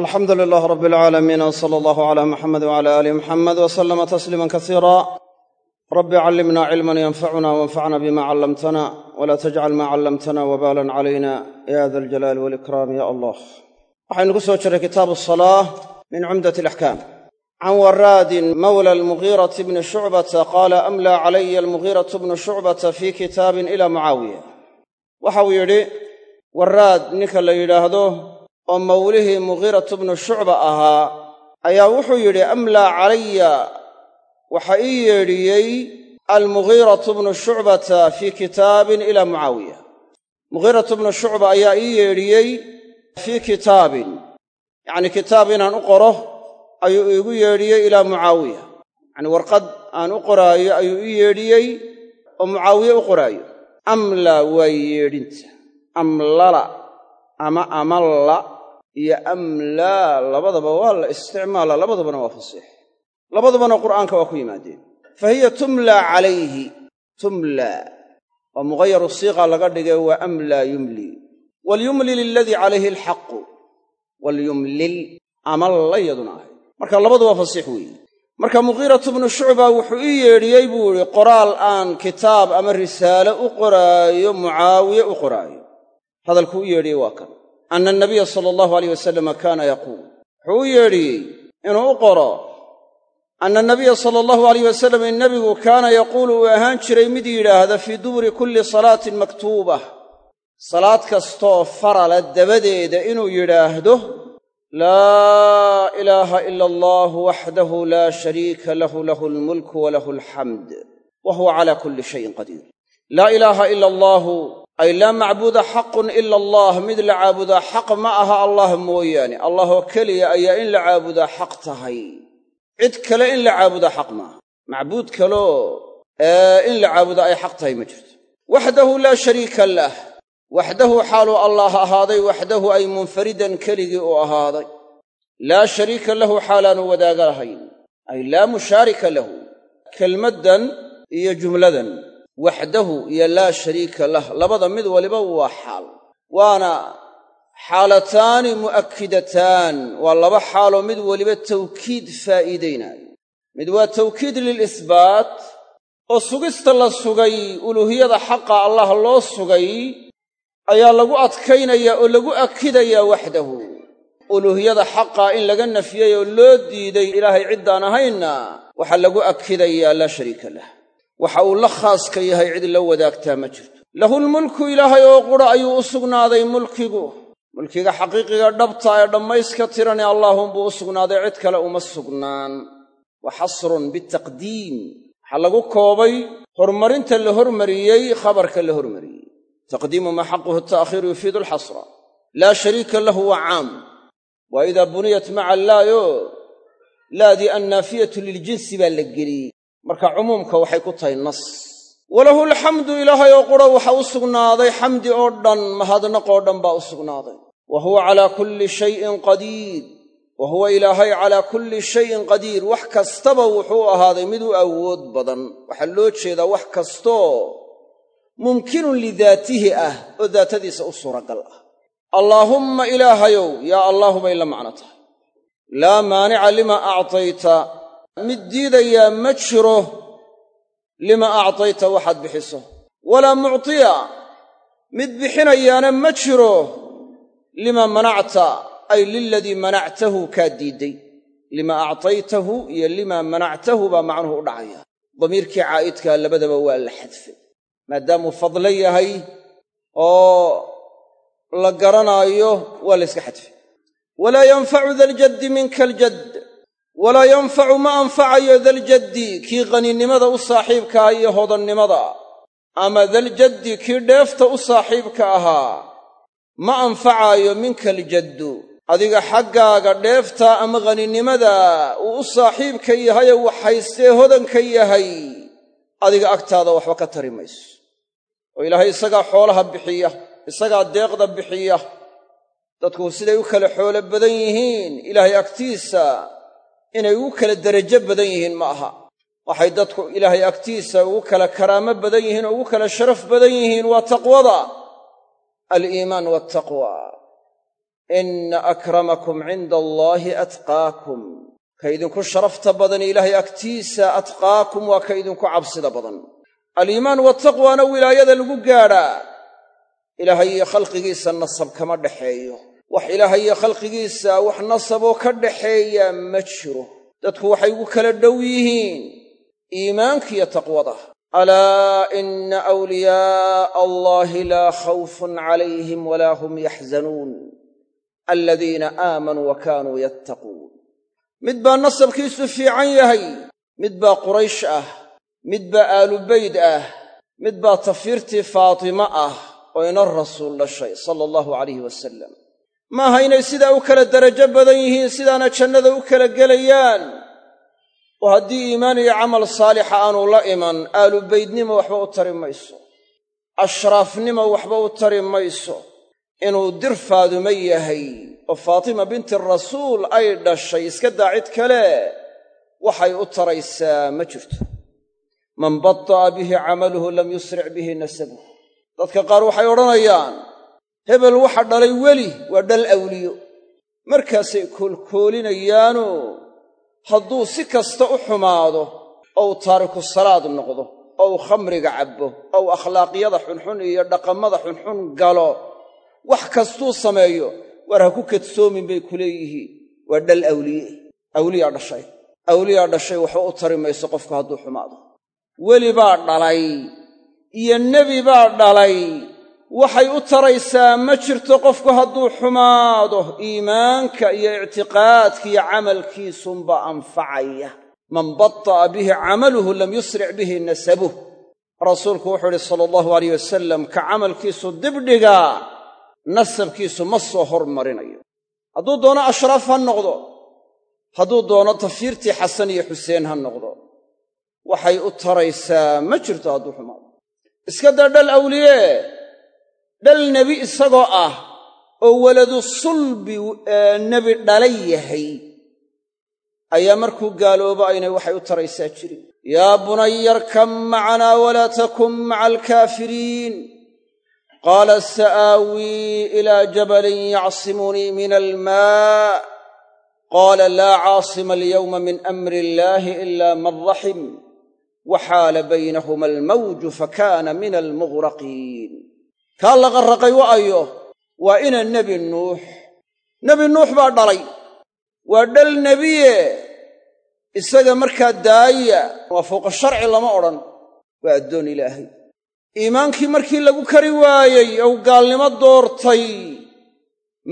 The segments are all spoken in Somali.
alxamdu lilaah rab alcaalamiin w sala allahu cala muxamed wcala aali muxamed w salama tasliima kasiira rabbi callimna cilman yanfacuna wanfacna bima callamtana wla tajcal ma callamtana wbalan calayna ya da aljalaali walikraam ya allah. Waxaynu ku soo jiray kitaabu asalaa min cumdat alaxkaam can waraadin mawla almugiirati bni shucbata qaala amla calaya almugiiratu bnu shucbata fi kitaabin ila mucaawiya waxau yidhi waraad ninka la yidhaahdo oo mawlihii mugiiratu bnu shucba ahaa ayaa wuxuu yidhi amlaa calaya. Waxa ii yeedhiyey almugiiratu bnu shucbata fii kitaabin ila mucaawiya. Mugiiratu bnu shucba ayaa ii yeedhiyey fii kitaabin. Yacnii kitaab inaan u qoro ayuu iigu yeedhiyey ilaa mucaawiya. Yacnii warqad aan u qoraayo ayuu ii yeedhiyey oo mucaawiye u qoraayo. Amla waa yeedhinta. Amlala ama amalla iyo amlaa labadaba waa la isticmaala labadabana waa fasiix. Labadabana qur'aanka waa ku yimaadeen. Fa hiya tumlaa calayhi tumlaa waa mugayaru siiqa laga dhigay waa amlaa yumli. Walyumlil iladii calayhi alxaqu. Walyumlil amalla yaduna ahay. Marka labadu waa fasiix weeye marka mugiiratu bnu shucba wuxuu ii yeedhiyey buu idhi qoraal aan kitaab ama risaale u qoraayo mucaawiye u qoraayo. Hadalkuu u yeedhiyey waa kan anna anabiya sala allahu aleyh wasalama kaana yaquul wuxuu u yeedhiyey inuu u qoro anna nabiya sala allahu alayh wasalam in nebigu kaana yaquulu uu ahaan jiray mid yidhaahda fii duburi kulli salaatin maktuubah salaad kastoo farala dabadeeda inuu yidhaahdo laa ilaaha ila allahu waxdahu laa shariika lahu lahu almulku walahu alxamd wa huwa calaa kulli shayin qadiir laa ilaaha ila allaahu ay laa macbuuda xaqun ila allah mid la caabudaa xaq ma aha allah mooyaane. Allahoo keliya ayaa in la caabudaa xaq tahay. Cid kale in la caabudaa xaq maaha macbuud kaloo in la caabudaa ay xaq tahay ma jirto. Waxdahu laa shariika lah. Waxdahu xaaluu allaah ahaaday waxdahu ay munfaridan keligii uu ahaaday. Laa shariika lahu xaalaanu wadaaga lahayn ay laa mushaarika lahu. Kelmaddan iyo jumladan waxdahu iyo laa shariika lah. Labada mid waliba waa xaal. Waana xaalataani mu'akkidataan waa laba xaaloo mid weliba tawkiid faa'iidaynaayo mid waa tawkiid lilisbaat oo sugista la sugay uluuhiyada xaqa allah loo sugay ayaa lagu adkaynayaa oo lagu akidayaa waxdahu. Uluuhiyada xaqa in laga nafiyey oo loo diiday ilaahay ciddaan ahaynna waxaa lagu akidayaa laa shariika lah waxa uu la khaaska yahay cid la wadaagtaa ma jirto. Lahulmulku ilaahay oo qura ayuu u sugnaaday mulkigu. Mulkiga xaqiiqiga dhabta ee dhammayska tirane allaahunbuu u sugnaaday cid kale uma sugnaan. Wa xasrun bitaqdiim. Waxaa lagu koobay horumarinta la hormariyey khabarka la hormariyey. Taqdiimu maa xaquhu ta'khiiru yufiidu alxasra laa shariika lahu waa caam. Waa idaa buniyat maca laayo laadii annaafiyatu liljinsi baa la geliyey marka cumuumka waxay ku tahay nas. Walahu alxamdu ilaahay oo qura waxa u sugnaaday. Xamdi oo dhan mahadnaq oo dhan baa u sugnaaday. Wa huwa calaa kulli shayin qadiir. Wa huwa ilaahay calaa kulli shayin qadiir. Wax kastaba wuxuu ahaaday mid u awood badan. Waxaa loo jeedaa wax kastoo mumkinun lidaatihi ah oo daatadiisa u suuragal ah. Allaahumma ilaahayow yaa allaahu bay la macno tahay. Laa maanica lima actayta mid diidayaa ma jiro lima actayta waxaad bixiso. Walaa muctiya mid bixinayaana ma jiro lima manacta ay liladii manactahu kaa diidday lima actaytahu iyo lima manactahu baa macnuhu u dhacaya. Damiirkii caa'idkaa labadaba waa la xadfay. Maadaamuu fadlo yahay oo la garanaayo waa la yska xadfay. Walaa yanfacu daljaddi minka aljadd walaa yanfacu ma anfacayo daljaddi kii qaninimada u saaxiibkaa iyo hodannimada ama daljaddi kii dheefta u saaxiibka ahaa ma anfacaayo minka aljaddu. Adiga xaggaaga dheefta ama qaninimada uu u saaxiibka yahaye wax haystee hodanka yahay adiga agtaada waxba ka tari mayso. Oo ilaahay isagaa xoolaha bixiya isagaa deeqda bixiya dadku siday u kala xoolo badan yihiin ilaahay agtiisa inay ugu kala derajo badan yihiin ma aha. Waxay dadku ilaahay agtiisa ugu kala karaamo badan yihiin oo ugu kala sharaf badan yihiin waa taqwada. Aliimaan waaltaqwa inna akramakum cinda allaahi atqaakum. Ka idinku sharafta badan ilaahay agtiisa atqaakum waa ka idinku cabsida badan. Aliimaan wataqwaana wilaayada lagu gaadhaa. Ilaahay iyo khalqigiisa nasab kama dhaxeeyo wax ilaahay iyo khalqigiisa wax nasaboo ka dhaxeeya ma jiro. Dadku waxay ugu kala dhow yihiin iimaankiyo taqwada. Alaa inna awliyaa'a allaahi laa khawfun calayhim walaa hum yaxzanuun. Aladiina aamanuu wa kaanuu yattaquun. Mid baa nasabkiisu fiican yahay mid baa quraysh ah mid baa aalubayd ah mid baa tafiirtii faatimo ah oo ina rasuul dhashay sala allahu calayhi wasalam maaha inay sidaa u kala derajo badan yihiin sidaana jannada u kala gelayaan. Oo haddii iimaan iyo camal saalixa aanu la iman aalubaydnimo waxba u tari mayso. Ashraafnimo waxba u tari mayso. Inuu dir faadumo yahay oo faatima binti rasuul ay dhashay iska daa cid kale waxay u taraysaa ma jirto. Man bata'a bihi camaluhu lam yusric bihi nasabuh dadka qaar waxay odhanayaan hebel waxa dhalay weli waa dhal awliyo. Markaasay koolkoolinayaanoo hadduu si kasta u xumaado ou taariku salaad noqdo ou khamriga cabbo ou akhlaaqyada xunxun iyo dhaqamada xunxun galo wax kastuu sameeyo war ha ku kadsoomin bay ku leeyihiin. Waa dhal awliye. Awliyaa dhashay. Awliyaa dhashay waxba u tari mayso qofku hadduu xumaado. Weli baa dhalay iyo nebi baa dhalay waxay u taraysaa ma jirto qofku hadduu xumaado iimaanka iyo ictiqaadka iyo camalkiisunba anfacaya. Man bata'a bihi camaluhu lam yusric bihi nasabuh. Rasuulku wuxuu idhi sala allahu alayh wasalam ka camalkiisu dibdhigaa nasabkiisu ma soo hormarinayo. Hadduu doono ashraaf ha noqdo hadduu doono tafiirtii xasan iyo xuseen ha noqdo waxay u taraysaa ma jirto hadduu xumaado. Iska daa dhal awliye dhal nebi isagoo ah oo waladu sulbi nebi dhalay yahay ayaa markuu gaaloobo aynay waxay u taraysaa jirin yaa bunaya arkam macanaa walaa takun maca alkaafiriin qaala sa'aawii ilaa jabalin yacsimunii min almaa. Qaala laa caasima alyawma min amri illaahi ila man raxim. Waxaala baynahuma almawju fakaana min almughraqiin kaa la qarraqay wa'ayo waa ina nebi nuux. Nebi nuux baa dhalay. Waa dhal nebiye isaga markaa daaya. Waa fowqa sharci lama odhan. Waa addoon ilaahay. Iimaankii markii lagu kari waayey ou gaalnimo doortay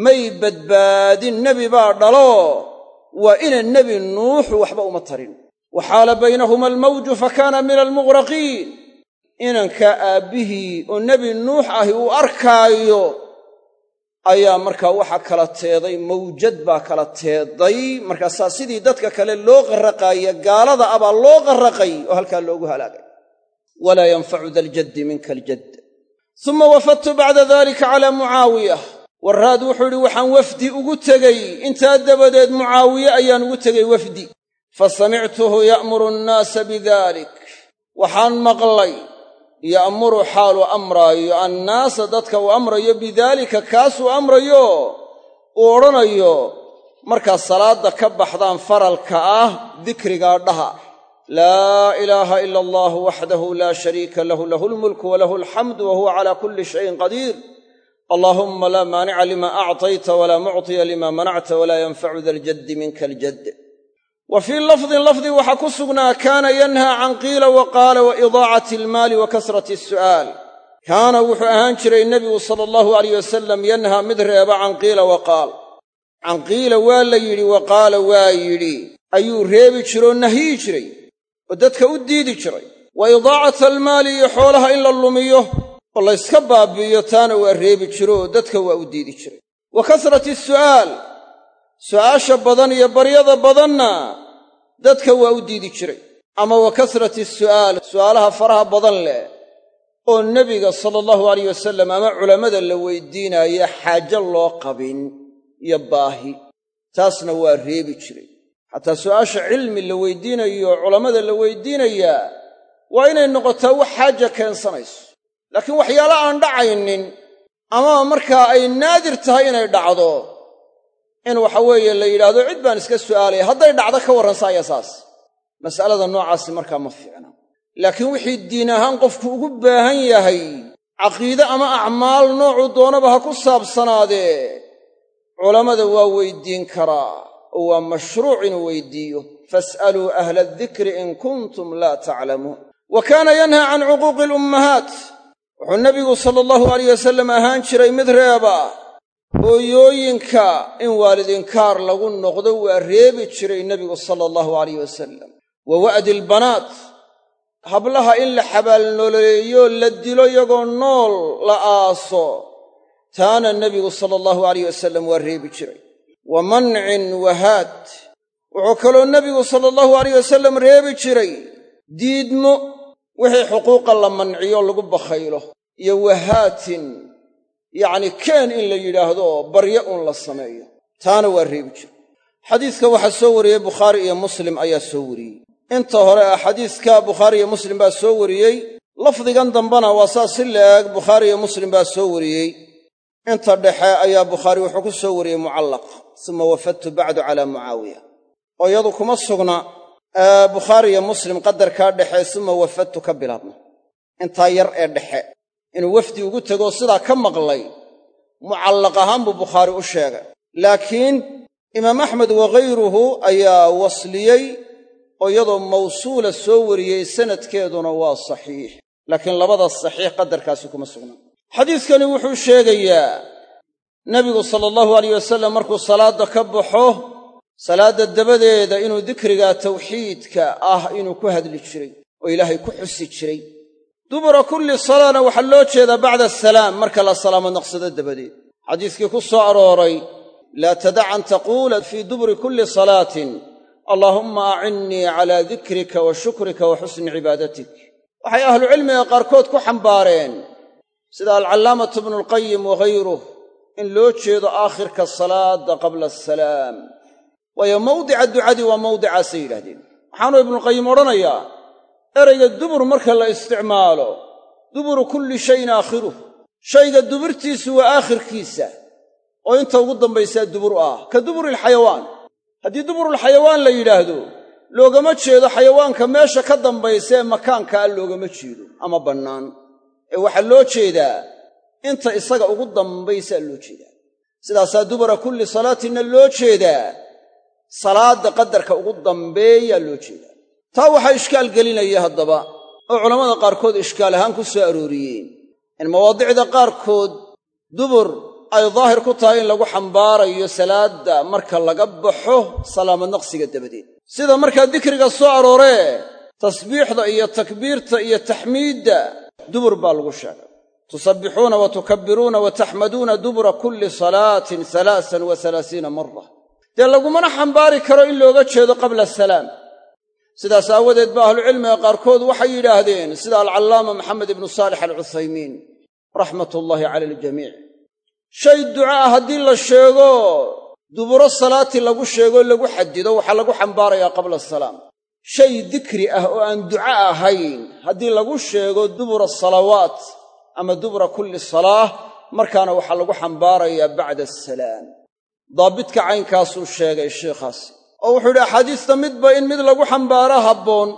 may badbaadin nebi baa dhalo. Waa ina nebi nuuxu waxba uma tarin. Waxaala baynahuma almawju fakaana min almughraqiin inankaa aabbihii oo nebi nuux ahi uu arkaayo ayaa markaa waxa kala teeday mawjad baa kala teeday. Markaasaa sidii dadka kale loo qarraqaaye gaalada abaa loo qarraqay oo halkaa loogu halaagay. Walaa yanfacu daljaddi minka aljadd suma wafadtu bacda dalika calaa mucaawiyah warraad wuxuu idhi waxaan wafdi ugu tegey. Intaa dabadeed mucaawiye ayaan ugu tegey wafdi. Fa samictuhu ya'muru annaasa bidalik waxaan maqlay ya'muru xaalu amraayo annaasa dadka uu amrayo bidaalika kaasuu amrayo uu odhanayo markaad salaadda ka baxdaan faralka ah dikrigaa dhaha. Laa ilaaha ila allahu waxdahu laa shariika lahu lahu lmulku walahu alxamdu wa huwa calaa kulli shayin qadiir. Allaahumma laa maanica lima actayta walaa muctiya lima manacta walaa yanfacu da ljaddi minka aljadd wa fii lafdin lafdi waxaa ku sugnaa kaana yanhaa can qiila wa qaala wa idaacati almaali wa kasrati asu'aal kaana wuxuu ahaan jiray nebigu sala allahu alayh wasalam yanhaa mid reeba can qiila wa qaal. Can qiila waa la yidhi wa qaala waa yidhi. Ayuu reebi jiroo nahyi jiray oo dadka u diidi jiray. Wa idaacata almaali iyo xoolaha in la lumiyo oo layska baabi'iyo taana waa reebi jiro oo dadka waa u diidi jiray. Wa kasrati su'aal su'aasha badan iyo baryada badanna dadka waa u diidi jiray. Ama wa kasrati su'aal su'aalaha faraha badan leh oo nebiga sala allahu alayh wasalam ama culammada la weydiinaayo xaajo loo qabin iyo baahi. Taasna waa reebi jiray. Xataa su'aasha cilmi la weydiinayo oo culammada la weydiinayaa waa inay noqotaa wax xaaja keensanayso. Laakiin waxyaala aan dhacaynin ama markaa ay naadir tahay inay dhacdo in waxa weeye la yidhaahdo cid baan iska su'aalaya hadday dhacdo ka warransaaya saas. Mas'alada noocaasi markaa ma fiicna. Laakiin wixii diin ahaan qofku ugu baahan yahay caqiide ama acmaal noocuu doonaba ha ku saabsanaadee culammada waa weyddiin karaa oo waa mashruuc inuu weyddiiyo fas'aluu ahla adikri in kuntum laa taclamuun wa kaana yanhaa can cuquuqi alummahaat wuxuu nebigu sala allahu alayh wasallam ahaan jiray mid reeba hooyooyinka in waalidinkaar lagu noqdo waa reebi jiray nebigu sala allahu alayh wasalam wa wa'di albanaat hablaha in la xabaalnololeeyo la dilo iyagoo nool la aaso taana nebigu sala allahu alayh wasalam waa reebi jiray. Wa mancin wahaad wuxuu kaloo nebigu sala allahu alayh wasalam reebi jiray. Diidmo wixii xuquuqa la manciyo lagu bakhaylo. Iyo wahaatin yacni keen in la yidhaahdo barya uun la sameeyo. Taana waa reebi jiray xadiiska waxaa soo wariyey bukhaari iyo muslim ayaa soo wariyey. Inta hore ah xadiiska bukhaari iyo muslim baa soo wariyey. Lafdigan dambena waa saas si la-eg bukhaari iyo muslim baa soo wariyey. Inta dhexe ayaa bukhaari wuxuu ku soo wariyey mucallaq suma wafadtu bacdu calaa mucaawiya. Oo iyadu kuma sugna bukhaari iyo muslim qadarkaa dhexe suma wafadtu ka bilaabna. Intaa yar ee dhexe inuu wafdi ugu tegoo sidaa ka maqlay mucallaq ahaan buu bukhaari u sheegay. Laakiin imaam axmed waghayruhu ayaa wasliyey oo iyadoo mawsuula soo wariyey sanadkeeduna waa saxiix. Laakiin labada saxiix qadarkaasi kuma sugna. Xadiidkani wuxuu sheegayaa nebigu sala allahu alayh wasallam markuu salaadda ka baxo salaadda dabadeeda inuu dikriga tawxiidka ah inuu ku hadli jiray oo ilaahay ku xusi jiray dubura kulli salaana waxaa loo jeedaa bacda asalaam marka la salaamo naqsado dabadeed xadiiskii ku soo arooray laa tadac an taquula fii duburi kulli salaatin allaahumma acinnii calaa dikrika wa shukrika wa xusni cibaadatik. Waxay ahlucilmiga qaarkood ku xambaareen sida alcallaamatu bnulqayim waghayruh in loo jeedo aakhirka salaadda qabla asalaam waayo mawdica ducadii waa mawdicaasay yidhahdeen waxaanuu ibnuqayim odhanayaa erayga dubur marka la isticmaalo duburu kulli shayin aakhiruh shayga duburtiisu waa aakhirkiisa. Oo inta ugu dambaysaa dubur ah. Ka duburilxayawaan haddii duburulxayawaan la yidhaahdo loogama jeedo xayawaanka meesha ka dambaysa ee makaankaa loogama jeedo. Ama bannaan. Ee waxaa loo jeedaa inta isaga ugu dambaysaa loo jeedaa. Sidaasaa dubura kulli salaatinna loo jeedaa. Salaadda qadarka ugu dambeeyaa loo jeedaa taa waxaa ishkaal gelinaya haddaba. Oo culammada qaarkood ishkaal ahaan ku soo arooriyeen. In mawaadicda qaarkood dubur ay daahir ku tahay in lagu xambaarayo salaadda marka laga baxo salaamad naqsiga dabadeed. Sida markaa dikriga soo arooree tasbiixda iyo takbiirta iyo taxmiidda dubur baa lagu sheegay. Tusabbixuuna wa tukabbiruuna wa taxmaduuna dubura kulli salaatin alaasan wa alaasiina mara dee lagumana xambaari karo in looga jeedo qabla asalaam sidaas aawadeed ba ahlucilmiga qaarkood waxay yidhaahdeen sida alcallaama maxamed ibnu saalix alcuthaymiin raxmatullaahi cala aljamiic. Shay duca ah haddii la sheego duburo salaati lagu sheego lagu xadido waxaa lagu xambaarayaa qabla asalaam shay dikri ah oo aan duca ahayn haddii lagu sheego dubura salawaat ama dubura kulli salaah markaana waxaa lagu xambaarayaa bacda asalaam daabidka caynkaasuu sheegay sheikhaasi oo wuxuu yidhi axaadiista midba in mid lagu xambaaro habboon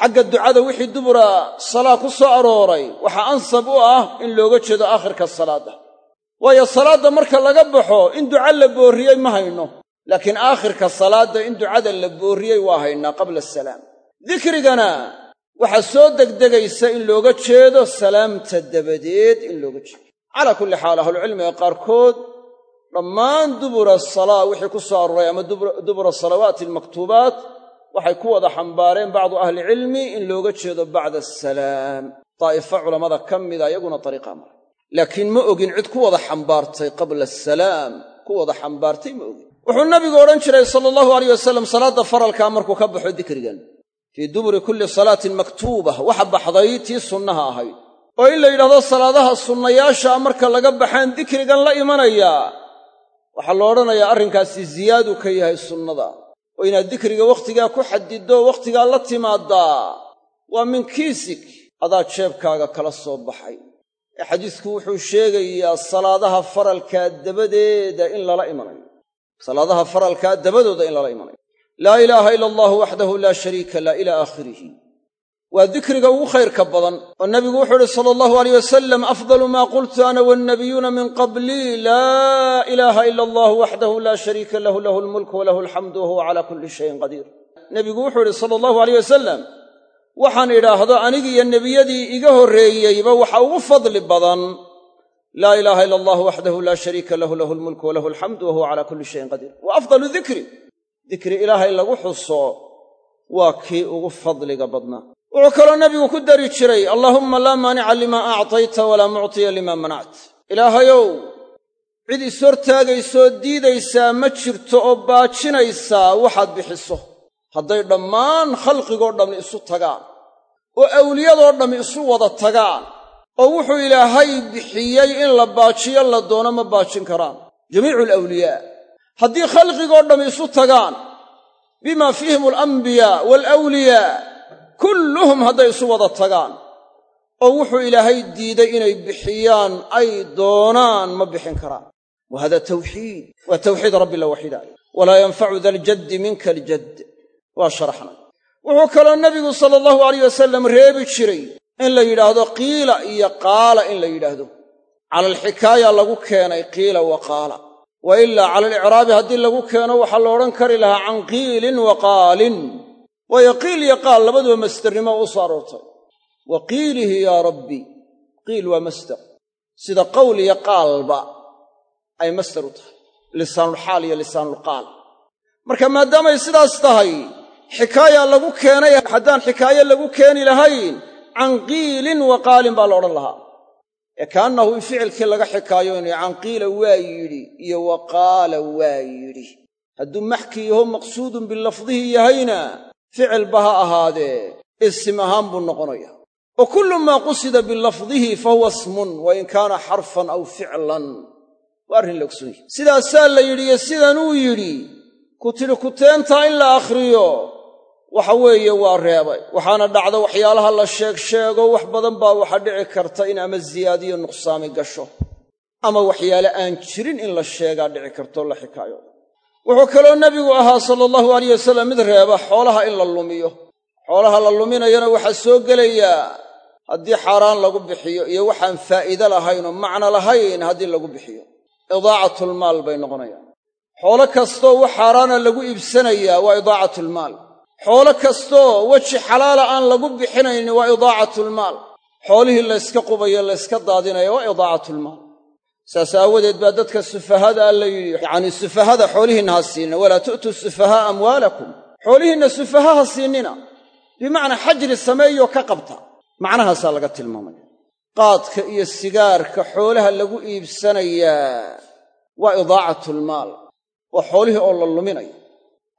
xagga ducada wixii dubura salaa ku soo arooray waxaa ansab u ah in looga jeedo aakhirka salaadda. Waayo salaadda marka laga baxo in duca la boorriyey ma hayno laakiin aakhirka salaadda in ducada la boorriyey waa haynaa qabla asalaam dikrigana waxaa soo degdegaysa in looga jeedo salaamta dabadeed in looga jeedo. Calaa kulli xaal ahlucilmiga qaarkood dhammaan dubura salaa wixii ku soo arooray ama dubura salawaati almaktuubaat waxay ku wada xambaareen bacdu ahlicilmi in looga jeedo bacda asalaam daa'ifo culammada ka mida iyaguna dariiqaa maray laakiin ma ogin cid ku wada xambaartay qabla asalaam ku wada xambaartay ma ogin. Wuxuu nabigu odhan jiray sala allahu alayh wasalam salaadda faralkaa markuu ka baxo dikrigan. Fii duburi kulli salaatin maktuuba waxa baxday tii sunnaha ahayd. Oo in la yidhahdo salaadaha sunnayaashaa marka laga baxaan dikrigan la imanayaa waxaa lo odhanayaa arrinkaasi ziyaadu ka yahay sunnada. Oo inaad dikriga wakhtigaa ku xadiddo wakhtigaa la timaaddaa waa min kiisik adaa jeebkaaga kala soo baxay. Ee xadiisku wuxuu sheegayaa salaadaha faralkaa dabadeeda in lala imanayo salaadaha faralkaa dabadooda in lala imanayo laa ilaaha ila allahu waxdahu laa shariika lah ilaa aakhirihi waa dikriga ugu khayrka badan. Oo nebigu wuxuu ihi sala allahu aleyh wasalam afdalu maa qultu ana wannabiyuuna min qablii laa ilaaha ila allahu waxdahu laa shariika lahu lahu almulku walahu alxamdu wahuwa calaa kulli shayin qadiir. Nebigu wuxuu idhi sala allahu aleyh wasalam waxaan idhaahdo anigiiyo nebiyadii iga horreeyeyba waxa ugu fadli badan laa ilaaha ila allah waxdahu laa shariika lahu lahu almulku walahu alxamdu wahuwa calaa kulli shayin qadiir. Wa afdalu dikri. Dikri ilaahay lagu xuso waa kii ugu fadliga badnaa wuxuu kaloo nebigu ku dari jiray allaahumma laa maanica limaa actayta walaa muctiya limaa manact ilaahayow cid ishortaagaysoo diidaysaa ma jirto oo baajinaysaa waxaad bixiso. Hadday dhammaan khalqigoo dhammi isu tagaan oo awliyadoo dhammi isu wada tagaan oo wuxuu ilaahay bixiyey in la baajiyo la doono ma baajin karaan. Jamiicu alawliyaa haddii khalqigoo dhammi isu tagaan bimaa fiihim alambiyaa waalawliyaa kulluhum hadday isu wada tagaan oo wuxuu ilaahay diiday inay bixiyaan ay doonaan ma bixin karaan. Wa hada tawxiid waa tawxiid rabbi la walaa yanfacu da aljaddi minka aljadd waa sharaxnay wuxuu kaloo nebigu sala allahu alayh wasalam reebi jiray in la yidhaahdo qiila iyo qaala in la yidhaahdo. Cala alxikaaya lagu keenay qiila wa qaala. Wa ilaa cala alicraabi haddii lagu keeno waxaa la odhan kari lahaa can qiilin wa qaalin waayo qiil iyo qaal labaduba masdernimo u soo aroortay. Wa qiilihi yaa rabbi qiil waa masder sida qowl iyo qaalba ay masder u tahay. Lisaanulxaal iyo lisaanulqaal marka maadaamay sidaas tahay xikaaya lagu keenay haddaan xikaaye lagu keeni lahayn can qiilin wa qaalin baa la odhan lahaa. Ee kaannahu in ficilkii laga xikaayoonayo can qiila waa yidhi iyo wa qaala waa yidhi. Hadduu maxki yaho maqsuudun bilafdihi yahayna ficilba ha ahaadee isim ahaan buu noqonaya wa kullu maa qusida bilafdihi fa huwa ismun wa in kaana xarfan aw ficlan. Waa arrin la ogsoon yahy sidaasaa la yidhi iyo sidanuu yidhi ku tidhi kuteentaa in la akhriyo. Waxa weeye waa reebay. Waxaana dhacda waxyaalaha la sheeg sheego wax badan baa waxaa dhici karta in ama ziyaadiyo nuqsaami gasho ama waxyaale aan jirin in la sheegaa dhici kartoo la xikaayo wuxuu kaloo nebigu ahaa sala allahu alayh wasallam mid reeba xoolaha in la lumiyo. Xoolaha la luminayana waxaa soo gelayaa haddii xaaraan lagu bixiyo iyo waxaan faa'iide lahayn oo macno lahayn haddii lagu bixiyo. Idaacatulmaal bay noqonayaan. Xoolo kastoo wax xaaraana lagu iibsanayaa waa idaacatulmaal xoolo kastoo weji xalaala aan lagu bixinaynin waa idaacatulmaal xoolihii layska qubayo layska daadinaya waa idaacatulmaal saas aawadeed baa dadka sufahadaa la yidhi yacanii sufahada xoolihiinna ha siinina walaa tu'tuu sufahaa amwaalakum. Xoolihiinna sufaha ha siinina. Bimacnaa xajri sameeyoo ka qabta. Macnahaasaa laga tilmaamaya. Qaadka iyo sigaarka xoolaha lagu iibsanayaa waa idaacatulmaal waa xoolihii oo la luminayo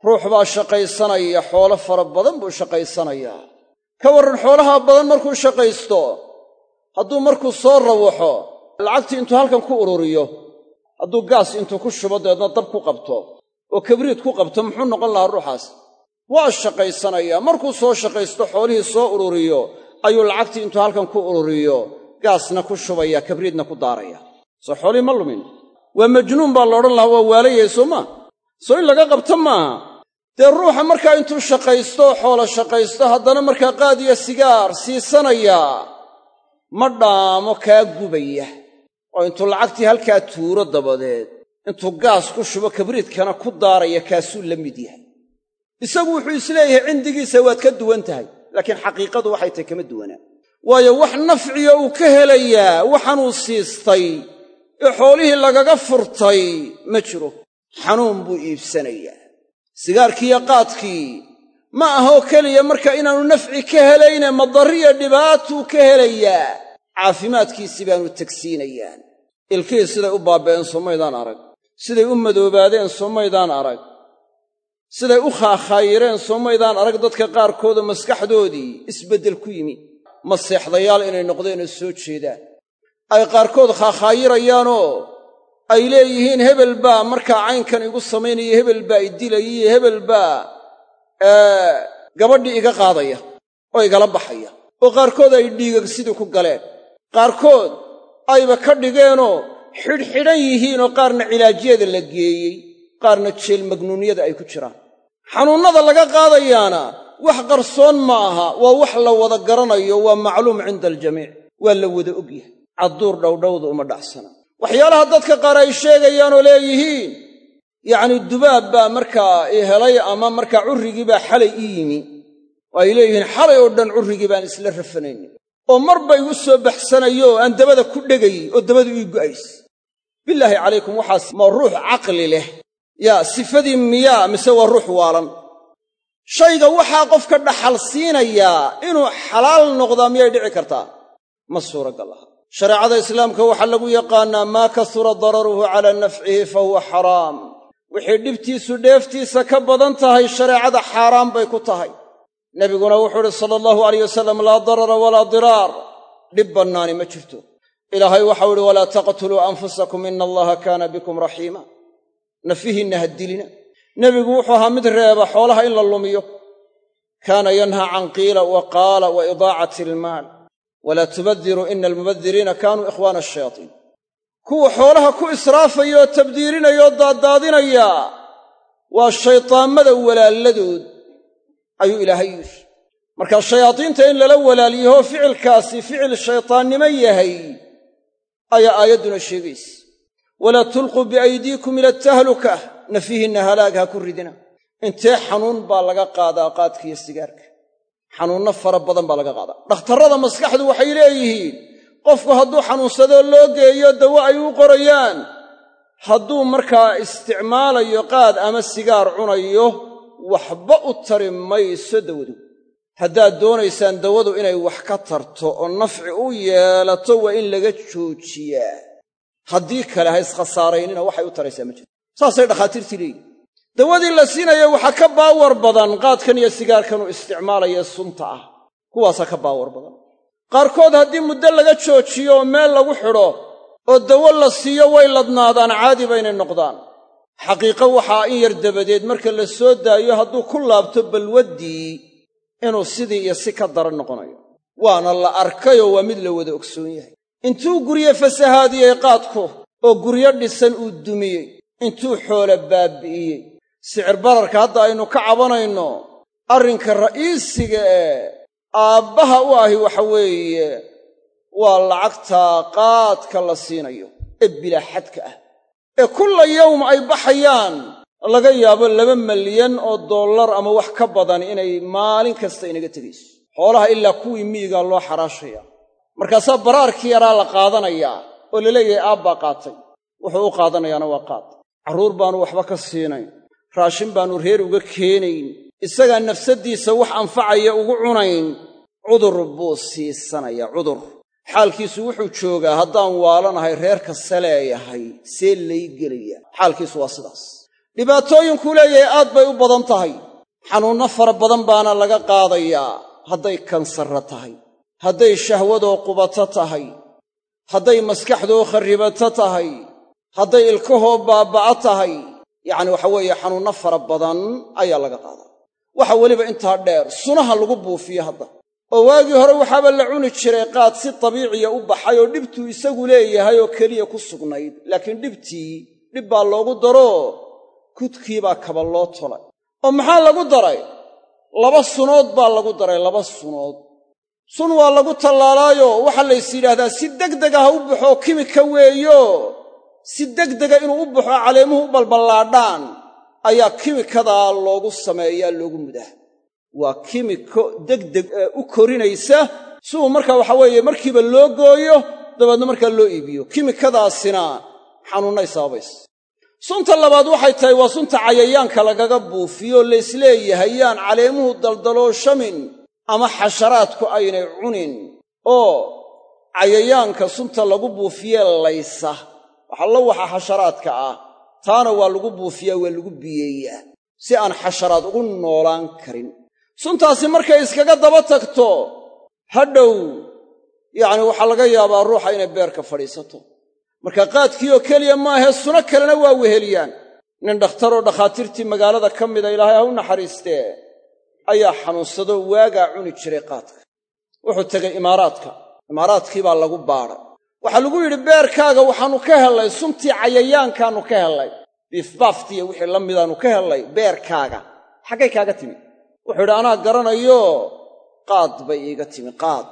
ruux baa shaqaysanaya xoolo fara badan buu shaqaysanayaa ka warran xoolaha badan markuu shaqaysto hadduu markuu soo rawaxo lacagtii intuu halkan ku ururiyo hadduu gaas intuu ku shubo dabeedna dab ku qabto oo kabriid ku qabto muxuu noqon lahaa ruuxaas? Waa shaqaysanayaa markuu soo shaqaysto xoolihii soo ururiyo ayuu lacagtii intuu halkan ku ururiyo gaasna ku shubaya kabriidna ku daaraya soo xoolihii ma lumin. Waa majnuun baa laodhan lahaa waa waalayay soo maa soo in laga qabto maaha dee ruuxa markaa intuu shaqaysto xoolo shaqaysto haddana markaa qaad iyo sigaar siisanayaa ma dhaamo kaa gubaya oo intuu lacagtii halkaa tuuro dabadeed intuu gaas ku shubo kabriidkana ku daaraya kaasuu la mid yahay. Isagu wuxuu is leeyahay cindigiisa waad ka duwan tahay laakiin xaqiiqadu waxay tahay kama duwanaa waayo wax nafciyo uu ka helayaa waxaanuu siistay ee xoolihii lagaga furtay ma jiro. Xanuun buu iibsanayaa. Sigaarkiiyo qaadkii ma ahoo keliya marka inaannu nafci ka helayne madariya dhibaatuu ka helayaa. Caafimaadkiisii baanu tegsiinayaan ilkihii siday u baaba'een soomaydaan arag. Siday u madoobaadeen soomaydaan arag. Siday u khaakhayireen soomaydaan arag dadka qaarkoodoo maskaxdoodii isbeddel ku yimi. Maseexdayaal inay noqdeenoo soo jeedaan. Ay qaarkood khaakhayirayaanoo ay leeyihiin hebel baa markaa caynkan igu samaynaya hebel baa i dilaya hebel baa gabadhii iga qaadaya oo igala baxaya. Oo qaarkood ay dhiigag sidii ku galeen. Qaarkood ayba ka dhigeenoo xidhxidhan yihiinoo qaarna cilaajyada la geeyey qaarna jeel magnuuniyada ay ku jiraan. Xanuunnada laga qaadayaana wax qarsoon ma aha waa wax la wada garanayo waa macluum cinda aljamiic waa la wada ogyahay cadduur dhowdhowda uma dhacsana waxyaalaha dadka qaar ay sheegayaanoo leeyihiin yacni dubaab baa markaa i helay ama markaa currigii baa xalay ii yimi oo ay leeyihiin xalay oo dhan currigii baan isla rafanaynin oo marba igu soo baxsanayo aan dabada ku dhegay oo dabadu ii go'ays. Bilaahi calaykum waxaas ma ruux caqli leh. Yaa sifadii miyaa mise waa ruux waalan? Shayga waxaa qofka dhaxal siinayaa inuu xalaal noqdaa miyay dhici kartaa? Ma suuragal aha. Shareecada islaamka waxaa lagu yaqaannaa maa kasura dararuhu calaa nafcihi fa huwa xaraam. Wixii dhibtiisu dheeftiisa ka badan tahay shareecada xaaraan bay ku tahay nebiguna wuxuu uhi sala allahu alayh wasalam laa darara walaa diraar. Dhib bannaani ma jirto. Ilaahay waxau ihi walaa taqtuluu anfusakum ina allaha kaana bikum raxiima nafihiinna ha dilina. Nebigu wuxuu ahaa mid reeba xoolaha in la lumiyo. Kaana yanhaa can qiila wa qaala wa idaacati almaal walaa tubadiruu ina almubadiriina kaanuu ikhwaana ashayaatiin kuwa xoolaha ku israafaya oo tabdiilinaya oo daaddaadinaya waa shaytaammada walaaladood ayuu ilaahay yidhi. Marka shayaadiinta in lala walaaliyaho ficilkaasi ficil shaytaannimo yahay ayaa aayadduna sheegaysa walaa tulquu biaydiikum ila atahluka nafihinna halaag ha ku ridina. Intee xanuun baa laga qaadaa qaadkiiyo sigaarka? Xanuunno fara badan baa laga qaadaa. Dhakhtarrada maskaxdu waxay leeyihiin qofku hadduu xanuunsadoo loo geeyo dawo ay u qorayaan. Hadduu markaa isticmaalayo qaad ama sigaar cunayo waxba u tari mayso dawadu. Haddaad doonaysaan dawadu inay wax ka tarto oo nafci u yeelato waa in laga joojiyaa. Haddii kale ha iskhasaaraynina waxay u taraysaa ma jirto. Saasay dhakhaatiirtii leeyihiin dawadii la siinaya waxaa ka baawar badan qaadkan iyo sigaarkanuu isticmaalaya sunta ah. Kuwaasaa ka baawar badan. Qaarkood haddii muddo laga joojiyo oo meel lagu xidho oo dawo la siiyo way ladnaadaan caadi baynay noqdaan xaqiiqo waxaa in yar dabadeed marka la soo daayo hadduu ku laabto balwaddii inuu sidii iyo si ka daran noqonayo. Waana la arkayoo waa mid la wada ogsoon yahay. Intuu guryo fasahaadiyey qaadku oo guryo dhisan uu dumiyey intuu xoolo baabbi'iyey sicir bararka hadda aynu ka cabanayno arrinka ra'iisiga ee aabbaha u ahi waxa weeye waa lacagtaa qaadka la siinayo ee bilaa xadka ah ee kulla yowm ay baxayaan laga yaabo laba malyan oo dollar ama wax ka badan inay maalin kasta inaga tegayso xoolaha ilaa kuwii miyigaa loo xaraashaya. Markaasaa baraarkii yaraa la qaadanayaa oo la leeyahay aabbaa qaatay. Wuxuu u qaadanayaana waa qaad. Carruur baannu waxba ka siinayn. Raashin baannu reer uga keenayn. Isagaa nafsaddiisa wax anfacaya ugu cunayn. Cudur buu siisanaya cudur xaalkiisu wuxuu joogaa haddaan waalanahay reerka saleeyahay see lay gelaya xaalkiisu waa sidaas. Dhibaatooyinkuu leeyahay aad bay u badan tahay. Xanuunno fara badan baana laga qaadayaa. Hadday kansarra tahay hadday shahwadoo qubato tahay hadday maskaxdoo kharribato tahay hadday ilkahoo baabba'a tahay yacni waxa weeye xanuunno fara badan ayaa laga qaadaa. Waxa weliba intaa dheer sunaha lagu buufiyo hadda oo waagii hore waxaaba la cuni jiray qaad si dabiiciya u baxay oo dhibtuu isagu leeyahay oo keliya ku sugnayd. Laakiin dhibtii dhib baa loogu daroo kudkii baa kaba loo tolay. Oo maxaa lagu daray? Laba sunood baa lagu daray laba sunood. Sun waa lagu tallaalaayo waxaa lays yidhaahdaa si degdega ha u baxoo kimika weeyo? Si degdega inuu u baxo caleemuhu u balballaadhaan ayaa kimikadaa loogu sameeyaa loogu mudaa waa kimiko degdeg u korinaysa. Si uu markaa waxa weeye markiiba loo gooyo dabeedna markaa loo iibiyo. Kimikadaasina xanuunnay sababaysa sunta labaad waxay tahay waa sunta cayayaanka lagaga buufiyo laysleeyahay caleemuhu daldalooshamin ama xasharaadku aynay cunin. Oo cayayaanka sunta lagu buufiye laysa. Waxallo waxa xasharaadka ah. Taana waa lagu buufiyaa waa lagu biyeeyaa. Si aan xasharaad ugu noolaan karin suntaasi markay iskaga daba tagto hadhow yacni waxaa laga yaabaa ruuxa inay beerka fadhiisato. Marka qaadkii oo keliya maahee suno kalena waa weheliyaan. Nin dhakhtaroo dhakhaatiirtii magaalada ka mida ilaahay ha u naxariistee ayaa xanuunsadoo waagaa cuni jiray qaadka. Wuxuu tegay imaaraadka. Imaaraadkii baa lagu baadhay waxaa lagu yidhi beerkaaga waxaannu ka hellay suntii cayayaankaannu ka hellay. Biifbaaftiiyo wixii la midaanu ka hellay beerkaaga. Xaggay kaaga timi wuxuu idhi anaa garanayo qaad bay iiga timi qaad.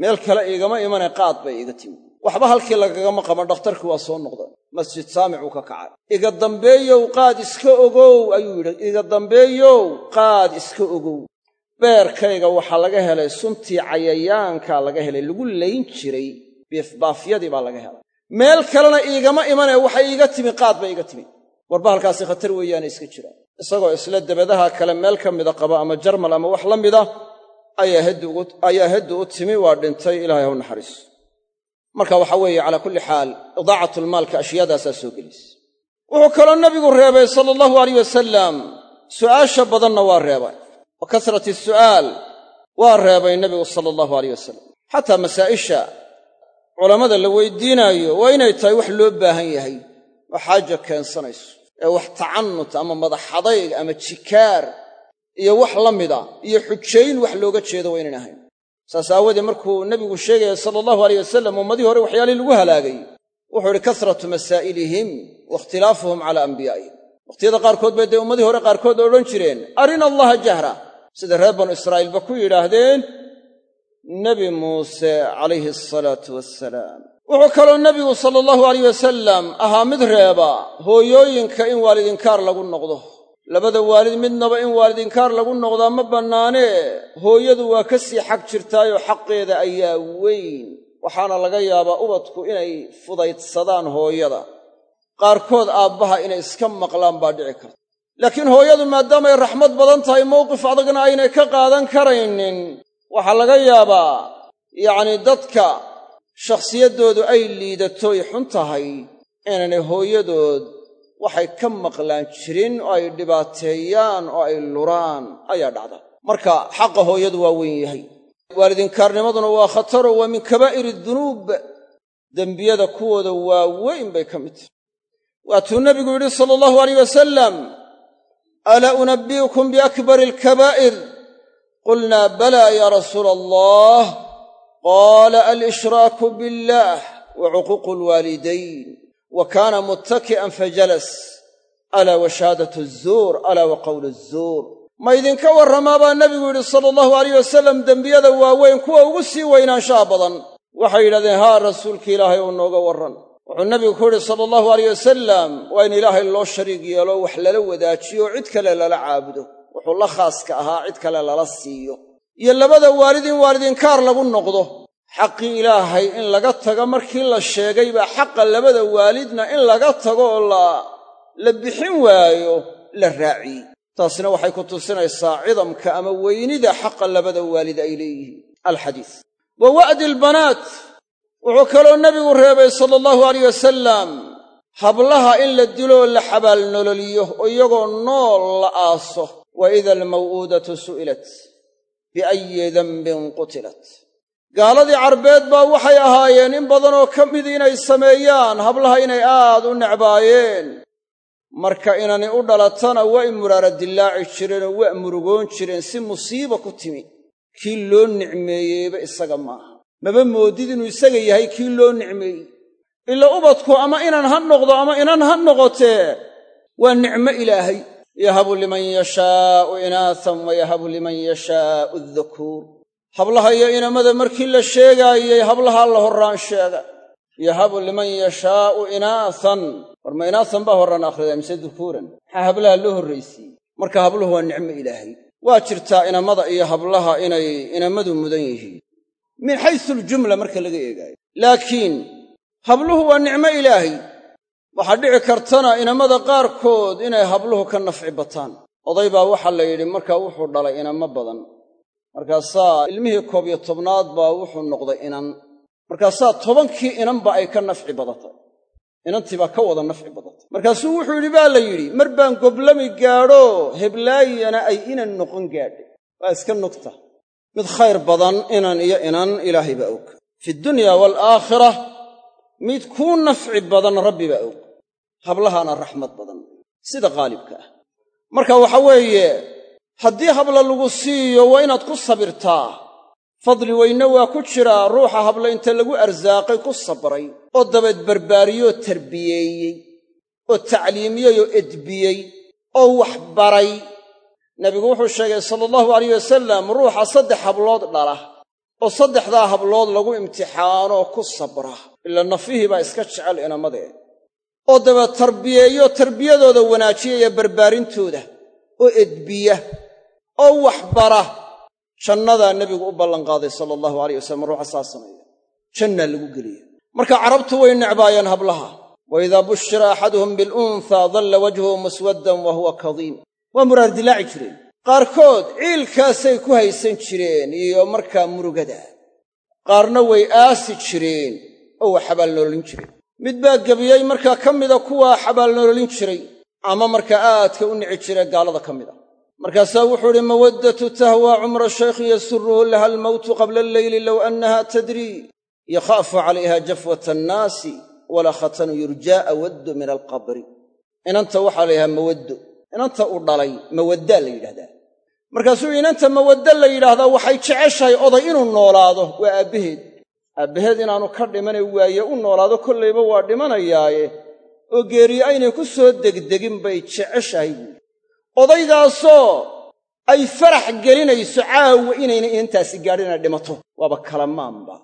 Meel kale iigama imane qaad bay iiga timi. Waxba halkii lagagama qaban dhakhtarkii waa soo noqda masjid saamicuu ka kacay. Iga dambeeyow qaad iska ogow ayuu yidhi. Iga dambeeyow qaad iska ogow. Beerkayga waxaa laga helay suntii cayayaankaa laga helay lagu layn jiray biifbaafyadii baa laga helay. Meel kalena iigama imane waxay iiga timi qaad bay iiga timi. Warba halkaasi khatar weeyaane iska jiraan isagoo isla debadaha kale meel ka mida qaba ama jarmal ama wax la mida ayaa heddu u timi waa dhintay ilaahay haw naxariiso marka waxa weeye calaa kulli xaal idaacatlmaalka ashyaadaasaa soo gelaysa wuxuu kaloo nabigu reebay sala allahu alayh wasalam su'aasha badanna waa reebay. Wa kasrati su'aal waa reebay nebigu sala allahu alayh wasalam xataa masaa'isha culammada la weydiinaayo waa inay tahay wax loo baahan yahay oo xaaja keensanayso ee wax tacannut ama madaxadayg ama jikaar iyo wax la mida iyo xujayn wax looga jeedo waa ynayn ahayn. Saas aawoodee markuu nebigu sheegaya sala allahu aleyh wasalam ummadihii hore waxyaalihii lagu halaagay wuxuu idhi kasratu masaa'ilihim wa ikhtilaafuhum calaa anbiyaa'ihim wakhtiyada qaarkood bay dee ummadii hore qaarkood odhan jireen arina allaha jahra. Sida reer banu israa'iilba ku yidhaahdeen nebi muuse calayhi asalaatu wassalaam wuxuu kaloo nebigu sala allahu alayh wasalam ahaa mid reeba hooyooyinka in waalidinkaar lagu noqdo. Labada waalid midnaba in waalidinkaar lagu noqdaa ma bannaanee hooyadu waa ka sii xag jirtaayoo xaqeeda ayaa weyn. Waxaana laga yaabaa ubadku inay fudaydsadaan hooyada. Qaarkood aabbaha inay iska maqlaan baa dhici karta. Laakiin hooyadu maadaamay raxmad badan tahay mowqif adagna aynay ka qaadan karaynin. Waxaa laga yaabaa yacnii dadka shakhsiyaddoodu ay liidatoy xun tahay inaanay hooyadood waxay ka maqlaan jirin oo ay dhibaateeyaan oo ay luraan ayaa dhacda. Marka xaqa hooyadu waa weyn yahay. Waalidinkaarnimaduna waa khataro waa min kabaa'iri dunuub. Dembiyada kuwooda waa weyn bay ka mid tahy waatuu nebigu yidhi sala allahu alayh wasalam alaa unabbi'ukum biakbari alkabaa'ir qulnaa balaa yaa rasuula allah qaala alshraaku biاllah wa cuquuqu alwaalidayn wa kaana muttaki'an fajalas alaa wa shahaadat azuur alaa wa qowlu azuur ma idinka warramaa baa nebigu yidhi sala allahu alayh wasalam dembiyada waaweyn kuwa ugu sii weynaanshaha badan waxay yidhahdeen haa rasuulki ilaahay oo nooga warran wuxuu nebigu ku yidhi sala allahu alayh wasalam waa in ilaahay loo shariig yeelo wax lala wadaajiyo cid kale lala caabudo wuxuu la khaaska ahaa cid kale lala siiyo iyo labada waalid in waalidinkaar lagu noqdo xaqii ilaahay in laga tago markii la sheegay baa xaqa labada waalidna in laga tago oo la bixin waayo la raaciyey taasina waxay ku tusinaysaa cidamka ama weynida xaqa labada waalid ay leeyihiin. Alxadiis. Wa wa'di albanaat wuxuu kaloo nebigu reebay sala allahu alayh wasalam hablaha in la dilo oo la xabaalnololiyo oo iyagoo nool la aaso. Wa ida almaw'uudatu su'ilat biayi dembin qutilat. Gaaladii carbeed baa waxay ahaayeen in badanoo ka mid inay sameeyaan hablaha inay aad u necbaayeen. Marka inani u dhalatana waa in muraara dillaaci jireenoo waa murugoon jireen si musiiba ku timi. Kii loo nicmeeyeyba isaga maaha. Maba moodid inuu isaga yahay kii loo nicmeeyey. Ila ubadku ama inan ha noqdo ama inan ha noqotee waa nicmo ilaahay yahabu liman yashaa'u inaasan wa yahabu liman yashaa'u addukuur hablaha iyo inamada markii la sheegaayey hablahaa la horraan sheega yahabu liman yashaa'u inaasan war ma inaasan baa horraan akhridaa mise dukuuran maxaa hablaha loo horraysiiyey marka habluhu waa nicmo ilaahay waa jirtaa inamada iyo hablaha inay inamadu mudan yihiin min xaysu aljumla marka laga eegaayo laakiin habluhu waa nicmo ilaahay waxaa dhici kartana inamada qaarkood inay habluhu ka nafci bataan. Oday baa waxaa la yidhi markaa wuxuu dhalay inamo badan. Markaasaa ilmihii koob iyo tobnaad baa wuxuu noqday inan. Markaasaa tobankii inanba ay ka nafci badatay inantii baa ka wada nafci badatay markaasuu wuxuu yidhi baa la yidhi mar baan goblami gaadho heblaayana ay inan noqon gaadhay waa iska nugta. Mid khayr badan inan iyo inan ilaahay baa og. Fi dunya waalaakhira mid kuu nafci badan rabbi baa og hablahaana raxmad badan. Sida qaalibka ah. Marka waxa weeye haddii habla lagu siiyo waa inaad ku sabirtaa. Fadli weyne waa ku jiraa ruuxa habla inta lagu arsaaqay ku sabray oo dabeed barbaariyoo tarbiyeeyey oo tacliimiyey oo edbiyey oo wax baray nebigu wuxuu sheegay sala allahu alayh wasalam ruuxa saddex hablood dhala oo saddexdaa hablood lagu imtixaanoo ku sabra. Ila nafihii baa iska jecel inamadee oo daba tarbiyeeyo tarbiyadooda wanaajiyaya barbaarintooda oo edbiya oo wax bara jannadaa nebigu u ballanqaaday sala allahu alayh wasalam ruuxa saa sameeya. Jannaa lagu geliya marka carabtu way necbaayeen hablaha. Wa idaa bushira axaduhum bilunhaa dalla wajhuhu muswaddan wa huwa kadiim. Waa muraar dilaaci jireen. Qaarkood ciilkaasay ku haysan jireen iyo markaa murugada. Qaarna way aasi jireen oo waa xabaalnoololin jireen mid baa gebiyey markaa ka mida kuwaa xabaalnoololin jiray ama markaa aadka u nici jira gaalada ka mid a. Markaasaa wuxuu idhi mawaddatu tahwaa cumra shaykhi yasuruhu laha almowtu qabla alleyli low annaha tadrii yakhaafu calayha jafwata annaasi walaa khatanu yurjaa awaddu min alqabri. Inanta waxaa la yidhaha mawaddo inanta u dhalay mawaddaa la yidhahdaa. Markaasuu inanta mawadda la yidhaahdaa waxay jeceshahay oday inuu noolaado waa aabbaheed aabbaheed inaannu ka dhimane waaye u noolaado kollayba waa dhimanayaaye. Oo geeriye aynay ku soo degdegin bay jeceshahay. Buuri odaygaasoo ay farax gelinayso caawa inayna inantaasi gaadhin inay dhimato. Waaba kalamaanba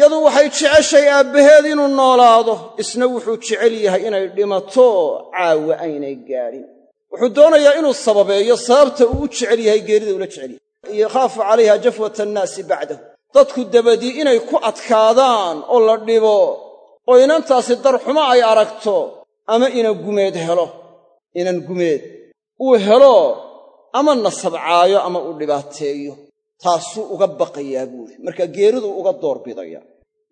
yadu waxay jeceshahay aabbaheed inuu noolaado isna wuxuu jecel yahay inay dhimato caawa aynay gaadhin. Wuxuu doonayaa inuu sababeeyo sababta uu u jecel yahay geerida ula jecel yahay. Yakhaafu calayha jafwata annaasi bacdahu dadku dabadii inay ku adkaadaan oo la dhibo oo inantaasi darxumo ay aragto ama inan gumeed helo inan gumeed uu helo ama nasabcaayo ama uu dhibaateeyo taasuu uga baqayaa buuri. Marka geeriduu uga doorbidaya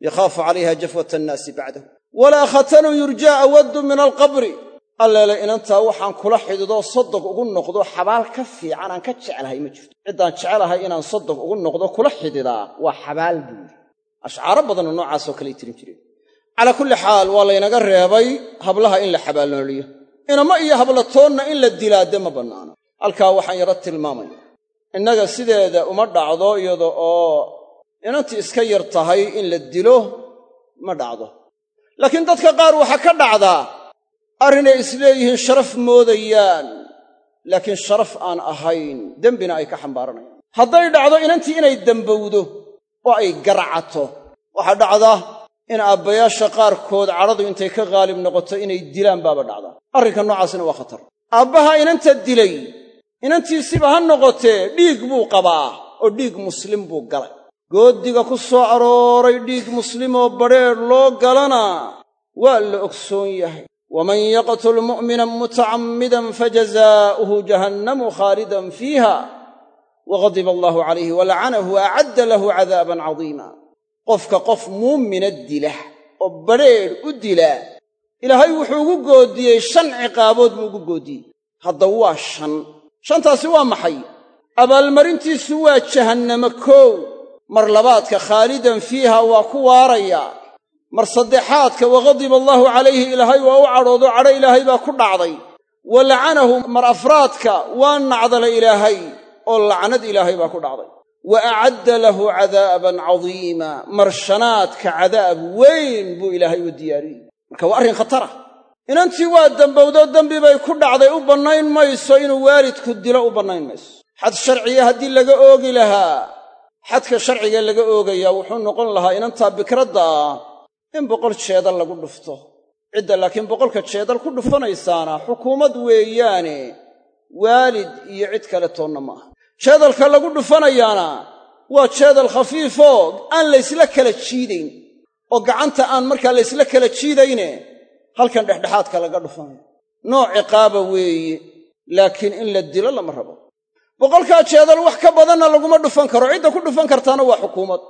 yakhaafu calayha jafwata annaasi bacdahu. Walaa khatanun yurjaa awaddu min alqabri alleele inantaa waxaan kula xididoo sodog ugu noqdo xabaal ka fiican aan ka jeclahay ma jirto. Ciddaan jecelahay inaan sodog ugu noqdo kula xididaa waa xabaal buuri ashcaaro badanoo noocaasoo kaley tirin jireen. Calaa kulli xaal waa laynaga reebay hablaha in la xabaalnooliyo inama iyo hablatoonna in la dilaade ma bannaana halkaa waxaan yaro tilmaamaya. Innaga sideeda uma dhacdo iyada oo inantii iska yar tahay in la dilo ma dhacdo. Laakiin dadka qaar waxaa ka dhacdaa arrinay isleeyihiin sharaf moodayaan laakiin sharaf aan ahayn. Dembina ay ka xambaaranayaan hadday dhacdo inantii inay dembowdo oo ay garacato waxaa dhacda in aabbayaasha qaarkood cadhadu intay ka qaalib noqoto inay dilaan baaba dhacda. Arrinka noocaasina waa khatar. Aabbaha inanta dilay inantiisiba ha noqotee dhiig buu qabaa oo dhiig muslim buu galay. Gooddiga ku soo arooray dhiig muslimoo badrheedh loo galana waa la ogsoon yahay waman yaqtul mu'minan mutacammidan fajazaa'uhu jahannamu khaalidan fiiha waqadiba allaahu calayhi walacanahu wa acadda lahu cadaaban cadiima qofka qof muumina dila oo badrheedh u dila ilaahay wuxuu ugu goodiyey shan ciqaabood buu ugu goodiyey hadda waa shan shantaasi waa maxay abaalmarintiisu waa jahannamo koow mar labaadka khaalidan fiiha waa ku waaraya mar saddexaadka waqadiba allaahu calayhi ilaahay waa u cadhoodo cadho ilaahay baa ku dhacday. Wa lacanahu mar afraadka waa nacdala ilaahay oo lacnad ilaahay baa ku dhacday. Wa acadda lahu cadaaban cadiima mar shanaadka cadaab weyn buu ilaahay u diyaariyey. Marka waa arrin khatara. Inantii waa dembowdo dembi bay ku dhacday u bannayn mayso inuu waalidku dilo u bannayn mayso. Xad sharciya haddii laga oogi lahaa xadka sharciga laga oogayaa wuxuu noqon lahaa inantaa bikradda ah in boqol jeedal lagu dhufto. Cidda laakiin boqolka jeedal ku dhufanaysaana xukuumad weeyaane waalid iyo cid kale toonna ma jeedalka lagu dhufanayaana waa jeedal khafiifoo aan laysla kala jiidayn. Oo gacanta aan markaa laysla kala jiidayne halkan dhexdhexaadka laga dhufanayo nooc ciqaaba weeye laakiin in la dilo lama rabo. Boqolkaa jeedal wax ka badanna laguma dhufan karo. Cidda ku dhufan kartaana waa xukuumad.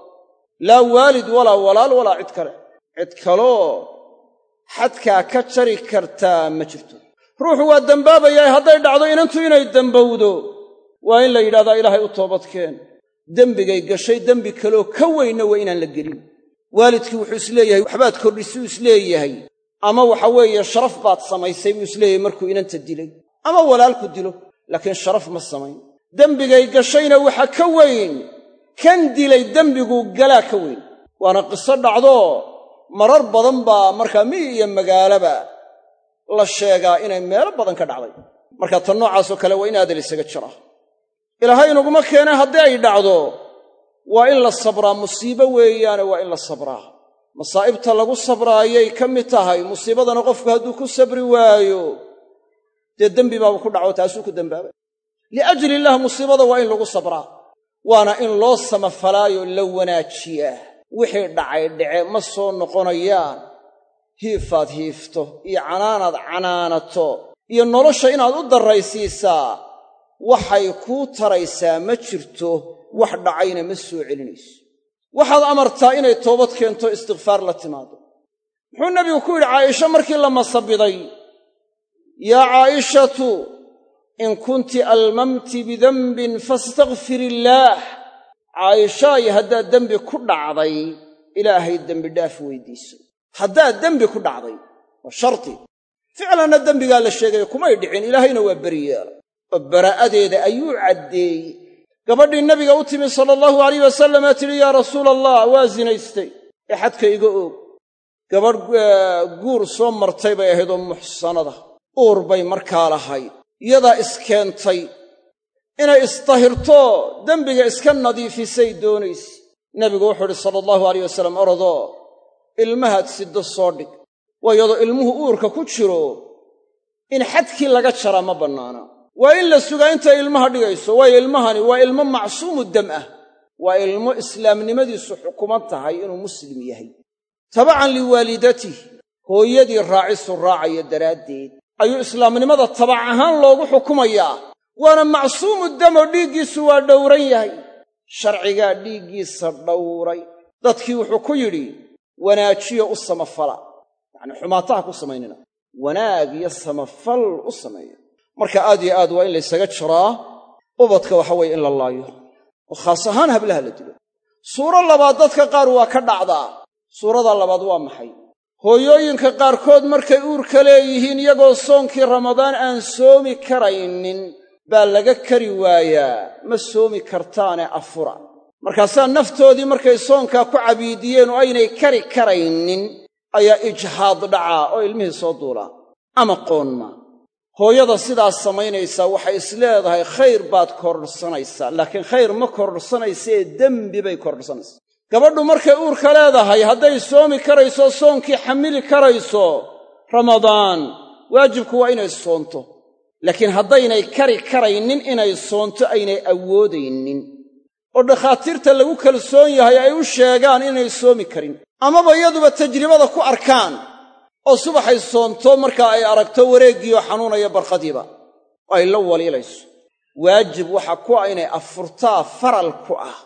Laa waalid walaa walaal walaa cid kale cid kaloo xadkaa ka jari kartaa ma jirto. Ruuxu waa dembaabayahay hadday dhacdo inantu inay dembowdo waa in la yidhahdaa ilaahay u toobadkeen. Dembigay gashay dembi kaloo ka weynna waa inaan la gelin. Waalidkii wuxuu is leeyahay waxbaad kordhisuu is leeyahay ama waxa weeye sharaf baad samaysay buu is leeyahay markuu inanta dilay. Ama walaalku dilo laakiin sharaf ma samayn. Dembigay gashayna waxa ka weyn. Kan dilay dembiguu galaa ka weyn. Waana qiso dhacdo marar badan baa markaa miyi iyo magaalaba la sheegaa inay meelo badan ka dhacday. Marka tan noocaasoo kale waa in aadal isaga jiraa ilaahay inaguma keenay haddii ay dhacdo waa in la sabraa. Musiibo weeyaane waa in la sabraa. Masaa'ibta lagu sabraayay ka mid tahay musiibadana qofku hadduu ku sabri waayo dee dembi baaba ku dhaco taasuu ku dembaabay. Liajli illaah musiibada waa in lagu sabraa. Waana in loo samafalaayo la wanaajiyaa wixii dhacay dhace ma soo noqonayaan. Hiifaad hiifto iyo canaanaad canaanato iyo nolosha inaad u darraysiisaa waxay kuu taraysaa ma jirto wax dhacayna ma soo celinayso. Waxaad amartaa inay toobad keento istikfaar la timaado. Muxuu nebigu ku yidhi caaisha markii la masabiday yaa caa'ishatu in kunti almamti bidenbin faastakfir illaah caayishaay haddaad dembi ku dhacday ilaahay dembidhaaf weydiiso. Haddaad dembi ku dhacday waa sharti. Ficlanna dembigaa la sheegaya kumay dhicin ilaahayna waa beri yeela oo baraa'adeeda ayuu caddeeyey. Gabadhii nebiga u timi sala allahu alayh wasalam ee tidhi yaa rasuula allah waa sinaystay ee xadka iga oog. Gabadh guur soo martay bay ahayd oo muxsanada. Uur bay markaa lahayd. Iyadaa iskeentay inay istahirto dembiga iska nadiifisay doonayse nebigu wuxuu idhi sala allahu alayh wasalam orodoo ilmahaad siddo soo dhig. Waa iyadoo ilmuhu uurka ku jiro in xadkii laga jaraa ma bannaana. Waa in la sugaa intay ilmaha dhigayso waayo ilmahani waa ilmo macsuumu dam ah. Waa ilmo islaamnimadiisu xukuman tahay inuu muslim yahay. Tabacan liwaalidatih hooyadii raacisu raacaya daraaddeed. Ayuu islaamnimada tabac ahaan loogu xukumayaa waana macsuumu dam oo dhiiggiisu waa dhowran yahay. Sharcigaa dhiiggiisa dhowray. Dadkii wuxuu ku yidhi wanaajiyo u samafala. Yacnii xumaataha ku samaynina. Wanaag iyo samafal u sameeya. Marka aad yo aad waa in laysaga jiraa ubadka waxa weeye in la laayo. Oo khaas ahaan hablaha la dilo. Suuro labaad dadka qaar waa ka dhacdaa. Suurada labaad waa maxay? Hooyooyinka qaarkood markay uurka leeyihiin iyagoo soonkii ramadaan aan soomi karaynin baa laga kari waayaa ma soomi kartaane afura. Markaasaa naftoodii markay soonkaa ku cabiidiyeen oo aynay kari karaynin ayaa ijhaad dhacaa oo ilmihii soo duulaa ama qoonma hooyada sidaas samaynaysaa waxay is leedahay khayr baad kordhsanaysaa laakiin khayr ma kordhsanaysee dembi bay kordhsanaysaa gabadhu markay uurka leedahay hadday soomi karayso soonkii xamili karayso ramadaan waajibku waa inay soonto laakiin haddaynay kari karaynin inay soonto aynay awoodaynin. oo dhakhaatiirta lagu kalsoon yahay ay u sheegaan inay soomi karin. amaba iyaduba tajribada ku arkaan oo subaxay soonto markaa ay aragto wareeggiioo xanuunaya barqadiiba ay la waliilayso. waajib waxa ku ah inay afurtaa faral ku ah.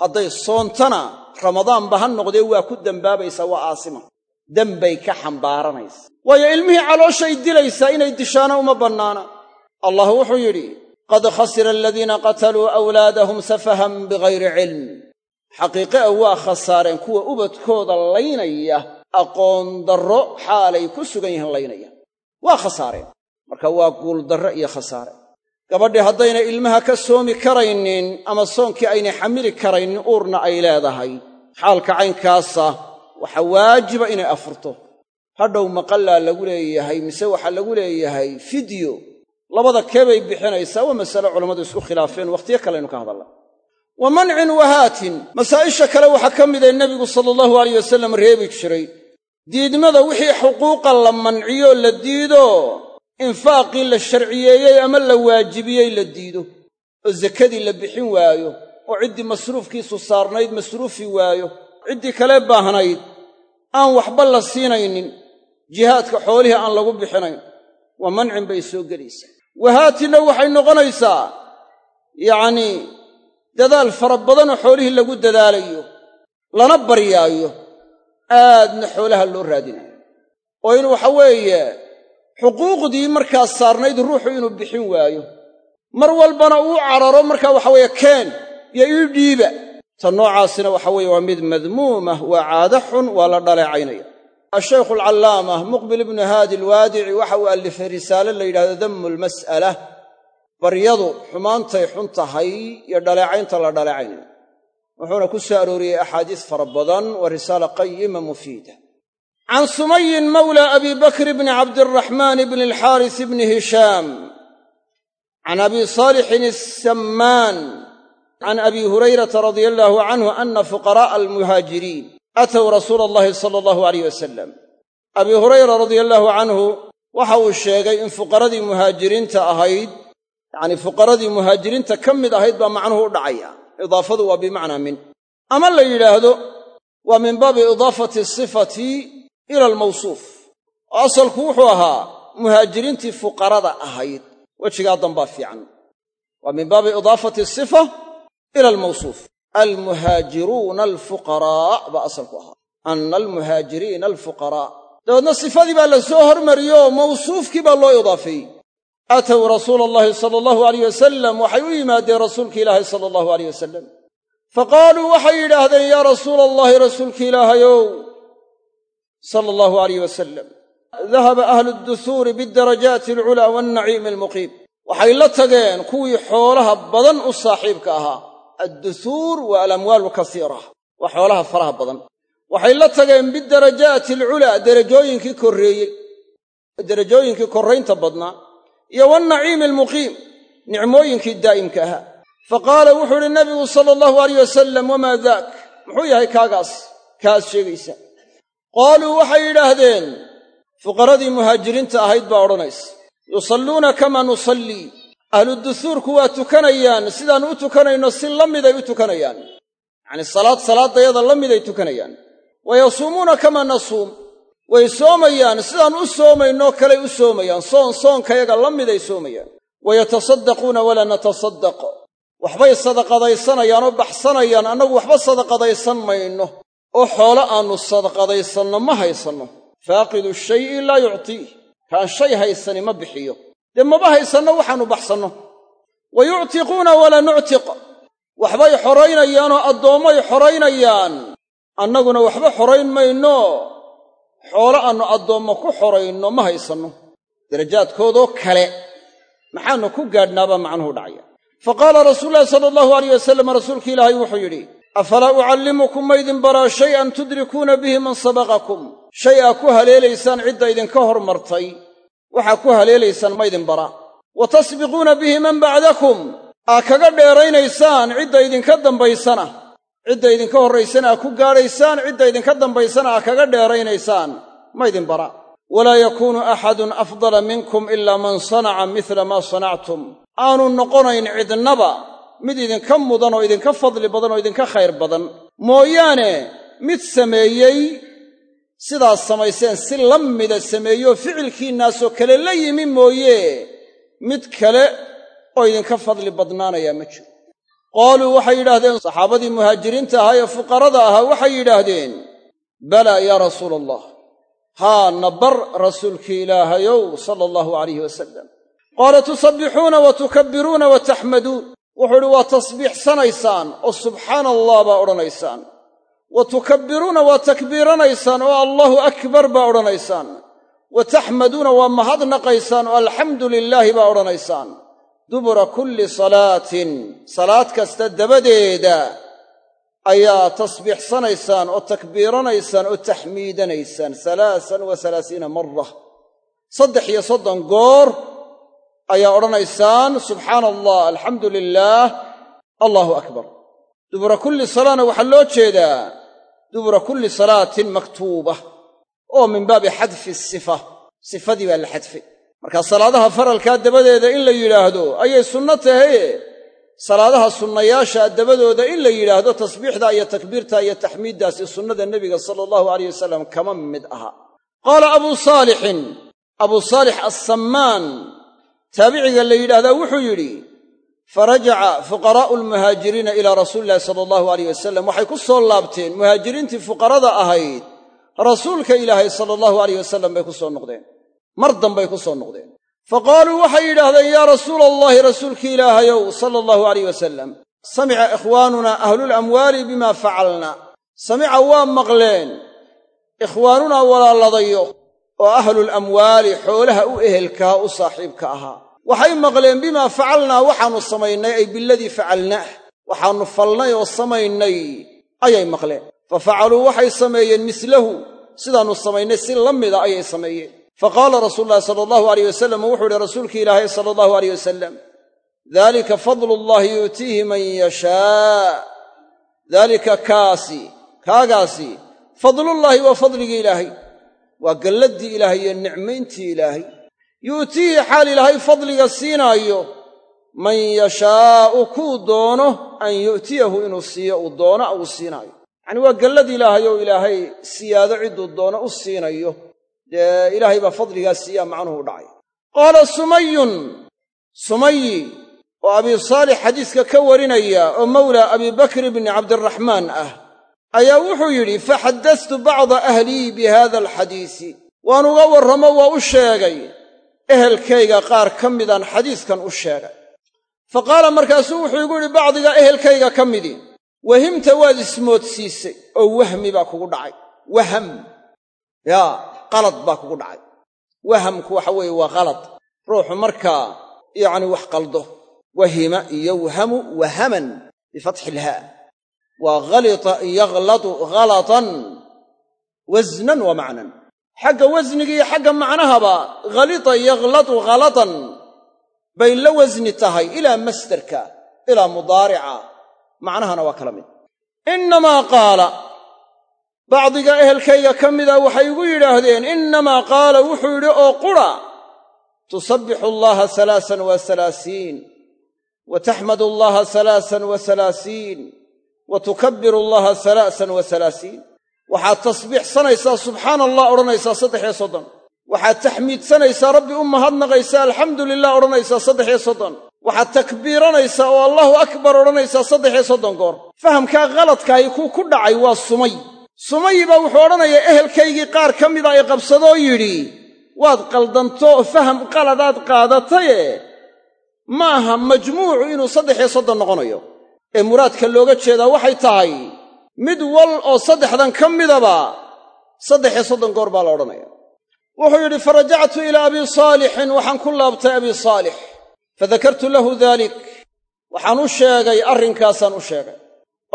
hadday soontana ramadaanba ha noqdee waa ku dembaabaysaa waa aasima. dembay ka xambaaranaysa waayo ilmihii calooshay dilaysaa inay dishaana uma bannaana. Allah wuxuu yidhi qad khasira aladiina qataluu awlaadahum safahan bigayri cilm. Xaqiiqe a waa khasaareen kuwa ubadkooda laynaya aqoon darro xaalay ku sugan yihiin laynaya. Waa khasaareen. Marka waa guuldarre iyo khasaare. Gabadhii haddaynay ilmaha ka soomi karaynin ama soonkii aynay xamili karaynin uurna ay leedahay. Xaalka caynkaasa waxaa waajiba inay afurto hadhow maqallaa lagu leeyahay mise waxaa lagu leeyahay fidyo. Labada keebay bixinaysaa waa masale culammadu isku khilaafeen wakhtiyo kaleaynu ka hadalla wa mancin wahaatin masaa'isha kale waxaa ka mida nebigu sala allahu alayh wasallam reebi jiray. Diidmada wixii xuquuqa la manciyo la diido. Infaaqii la sharciyeeyey ama la waajibiyey la diido. Oo sakadii la bixin waayo oo ciddii masruufkiisu saarnayd masruufi waayo. Ciddii kale baahnayd aan waxba la siinaynin jihaadka xoolihii aan lagu bixinayn waa mancin bay soo gelaysaa wahaatinna waxay noqonaysaa yacnii dadaal fara badanoo xoolihii lagu dadaalayo lana baryaayo aadna xoolaha loo raadinayo. Oo in waxa weeye xuquuqdii markaa saarnayd ruuxu inuu bixin waayo. Mar walbana uu cararo markaa waxa weeye keen iyo ii dhiiba. Ta noocaasina waxa weeye waa mid madmuumah waa caado xun waa la dhaleecaynaya ashaykhu alcallaama muqbil ibnu haadi alwaadici waxa uu allifay risaale la yidhahdo dammu lmas'ala baryadu xumaantay xun tahay iyo dhaleecaynta la dhaleecaynaya wuxuuna ku soo arooriyey axaadiis fara badan waa risaala qayima mufiida can sumayin mawla abi bakr bni cabdiraxmaan bni alxaaris bni hishaam can abi saalixin asammaan can abi hurayrata radia allaahu canhu ana fuqara'a almuhaajiriin aatow rasuula allahi sala allahu alayh wasalam abi hurayra radia allaahu canhu waxa uu sheegay in fuqaradii muhaajiriinta ahayd yacnii fuqaradii muhaajiriinta ka mid ahayd baa macnuhu u dhacaya idaafadu waa bimacnaa min ama la yidhaahdo waa min baabi idaafati sifati ila almawsuuf oo asalku wuxuu ahaa muhaajiriintii fuqarada ahayd wejigaa dambaa fiican waa min baabi idaafati sifa ila almuhaajiruuna alfuqaraa baa asalku ahaa. Ana almuhaajiriina alfuqaraa. Dabeedna sifadii baa la soo hormariyoo mawsuufkii baa loo idaafeeyey aatow rasuula allahi sala allahu alayh wasalam waxay u yimaadeen rasuulki ilaahi sala allahu alayh wasalam fa qaaluu waxay yidhaahdeen yaa rasuula allahi rasuulki ilaahayow sala allahu alayh wasalam dahaba ahlu duhuuri biddarajaati alculaa waalnaciimi almuqiim. Waxay la tageen kuwii xoolaha badan u saaxiibka ahaa adduhuur waa alamwaalu kasiira waa xoolaha faraha badan waxay la tageen bidarajaati alculaa derajooyinkii korreeyey derajooyinkii korraynta badnaa iyo waalnaciimi almuqiim nicmooyinkii daa'imka ahaa fa qaala wuxuu idhi nabigu sala allahu alayh wasalam wamaa daak muxuu yahay kaagaas kaas sheegaysa qaaluu waxay yidhaahdeen fuqaradii muhaajiriinta ahayd baa odhanaysa yusalluuna kamaa nusallii ahlu duhuurku waa tukanayaan. Sidaannu u tukanayno si la miday u tukanayaan. Yacnii salaad salaaddayada la miday tukanayaan. Wa yasuumuuna kamaa nasuum. Way soomayaan. Sidaan u soomaynoo kaley u soomayaan. Soon soonkayaga la miday soomayaan. Wa yatasaddaquuna walaa natasaddaq. Waxbay sadaqadaysanayaan oo baxsanayaan. Annagu waxba sadaqadaysan mayno. Oo xoolo aannu sadaqadaysanno ma haysanno. Faaqidu shay'i laa yuctiih kaan shay haysani ma bixiyo dee maba haysanno waxaannu baxsanno. Wa yuctiquuna walaa nuctiq waxbay xoraynayaanoo addoommay xoraynayaan. Annaguna waxba xorayn mayno xoolo aannu addoommo ku xorayno ma haysanno. Darajaadkoodoo kale maxaannu ku gaadhnaabaa macnuhu dhacaya. Fa qaala rasuulu llahi sala allahu alayh wasalam rasuulki ilaahay wuxuu yidhi afalaa ucallimukum maydin baraa shay'an tudrikuuna bihi man sabaqakum? Shay aa ku haleelaysaan cidda idinka hormartay waxaa ku haleelaysaan maydin baraa wa tasbiquuna bihi man bacdakum aa kaga dheeraynaysaan cidda idinka dambaysana. Cidda idinka horraysana aa ku gaadhaysaan cidda idinka dambaysana aa kaga dheeraynaysaan. Maydin bara. Walaa yakuunu axadun afdala minkum ilaa man sanaca midla maa sanactum. Aanu noqonayn cidnaba mid idinka mudan oo idinka fadli badan oo idinka khayr badan. Mooyaane mid sameeyey sidaas samayseen si la mida sameeyeoo ficilkiinnaasoo kale la yimi mooye mid kale oo idinka fadli badnaanayaa ma jiro. Qaaluu waxay yidhaahdeen saxaabadii muhaajiriinta ahaa ee fuqarada ahaa waxay yidhaahdeen balaa yaa rasuula allah haa na bar rasuulkii ilaahayow sala allahu alayhi wasalam qaala tusabbixuuna wa tukabbiruuna wa taxmaduun. Wuxuu idhi waa tasbiixsanaysaan oo subxaana allah baa odhanaysaan wa tukabbiruuna waa takbiiranaysaan oo allahu akbar baa odhanaysaan. Wa taxmaduuna waa mahadnaqaysaan oo alxamdu lilaahi baa odhanaysaan. Dubura kulli salaatin salaad kasta dabadeeda ayaa tasbiixsanaysaan oo takbiiranaysaan oo taxmiidanaysaan salaasan wa salaasiina mara saddex iyo soddon goor ayaa odhanaysaan. Subxaana allah alxamdu lilaah allahu akbar dubura kulli salaana waxaa loo jeedaa dubura kulli salaatin maktuuba oo min baabi xadfi sifa. Sifadii baa la xadfay. Markaa salaadaha faralkaa dabadeeda in la yidhaahdo ayay sunno tahaye salaadaha sunnayaasha dabadooda in la yidhaahdo tasbiixda iyo takbiirta iyo taxmiiddaasi sunnada nebiga sala allahu alayh wasalam kama mid aha. Qaala abuu saalixin abuu saalix assammaan taabiciga la yidhaahdaa wuxuu yidhi farajaca fuqaraa'u almuhaajiriina ilaa rasuuli illahi sala allahu alayh wasalam waxay ku soo laabteen muhaajiriintii fuqarada ahayd rasuulka ilaahay sala allahu alayh wasalam bay ku soo noqdeen. Mar dambay ku soo noqdeen. Fa qaaluu waxay yidhaahdeen yaa rasuula allahi rasuulkii ilaahayow sala allahu alayh wasalam samica ikhwaanunaa ahlulamwaali bima facalna samica waa maqleen ikhwaanunaa walaaladayo oo ahlulamwaali xoolaha u ehelkaa u saaxiibka ahaa waxay maqleen bimaa facalnaa waxaannu samaynay ay biladii facalnaah waxaannu falnay oo samaynay ayay maqleen. Fa facaluu waxay sameeyeen mislahu. Sidaannu samaynay si la mida ayay sameeyeen. Fa qaala rasuulu sala allahu alayh wasalam wuxuu yihi rasuulki ilaahay sala allahu alayh wasalam dalika fadlu llahi yu'tiihi man yashaa. Daalika kaasi kaagaasi fadlullaahi waa fadligii ilaahay. Waa galladdii ilaahay iyo nicmayntii ilaahay yu'tiihi xaal ilaahay fadliga siinaayo man yashaa'u kuu doono an yu'tiyahu inuu siiyo uu doono uu siinaayo. Yacanii waa gallad ilaahay oo ilaahay siyaado cidduu doono u siinayo. Dee ilaahay baa fadligaa siiyaa macnuhu u dhacay. Qaala sumayun sumayi oo abii saalix xadiiska ka warinaya oo mawla abii bakr bni cabdiraxmaan ah ayaa wuxuu yidhi faxaddastu bacda ahlii bi hada alxadiisi. Waan uga warramo waa u sheegay ehelkayga qaar ka midaan xadiiskan u sheegay. Fa qaala markaasuu wuxuu igu yidhi bacdiga ehelkayga ka midii wahimta waad ismoodsiisay oo wahmi baa kugu dhacay. Waham. Yaa qalad baa kugu dhacay. Wahamku waxa weeye waa qalad. Ruuxu markaa yacni wax qaldo. Wahima yowhamu wahaman bifatxi ilhaa waa halita yagladu ghalatan. Wasnan wa macnan xagga wasniga iyo xagga macnahaba halita yagladu ghalatan bay la wasni tahay ilaa masderka ilaa mudaarica. Macnahana waa kala mid. Innamaa qaala bacdiga ehelkayga ka mida waxay igu yidhaahdeen innamaa qaala wuxuu yidhi oo qura tusabbixu allaha salaasan wa salaasiin wa taxmadu allaha salaasan wa salaasiin wa tukabbiru allaha salaasan wa waxaad tasbiixsanaysaa subxaana allah odhanaysaa saddex iyo soddon. Waxaad taxmiidsanaysaa rabbi u mahadnaqaysaa alxamdu lilah odhanaysaa saddex iyo soddon. Waxaad takbiiranaysaa oo allahu akbar odhanaysaa saddex iyo soddon goor. Fahamkaa khaladkaahi kuu ku dhacay waa sumay sumayi baa wuxuu odhanayaa ehelkaygii qaar ka mida ay qabsadoo yidhi waad qaldanto oo faham qaladaad qaadataye ma aha majmuucu inuu saddex iyo soddon noqonayo. Ee muraadka looga jeedaa waxay tahay mid wal oo saddexdan ka midaba saddex soddon goor baa la odhanaya. Wuxuu yidhi farajactu ilaa abii saalixin waxaan ku laabtay abii saalix. Fadakartu lahu daalik waxaan u sheegay arrinkaasaan u sheegay.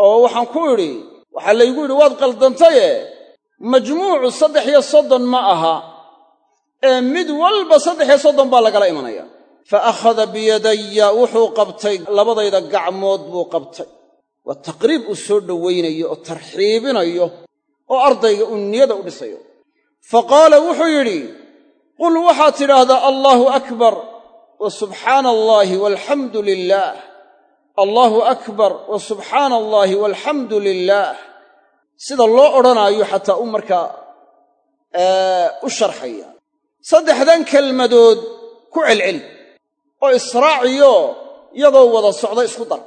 Oo waxaan ku idhi waxaa laygu yidhi waad qaldantaye majmuucu saddex iyo soddon ma aha ee mid walba saddex iyo soddon baa lagala imanaya. Fa akhada biyadaya wuxuu qabtay labadayda gacmood buu qabtay waa taqriib uu soo dhowaynayo oo tarxiibinayo oo ardayga uu niyada u dhisayo. Fa qaala wuxuu yidhi qul waxaad tidhaahdaa allaahu akbar wa subxaana allaahi walxamdu lilaah allaahu akbar wa subxaana allaahi walxamdu lilaah sida loo odhanaayo xataa u markaa u sharxaya. Saddexdan kelmadood ku celceli oo israaciyo iyadoo wada socda isku dar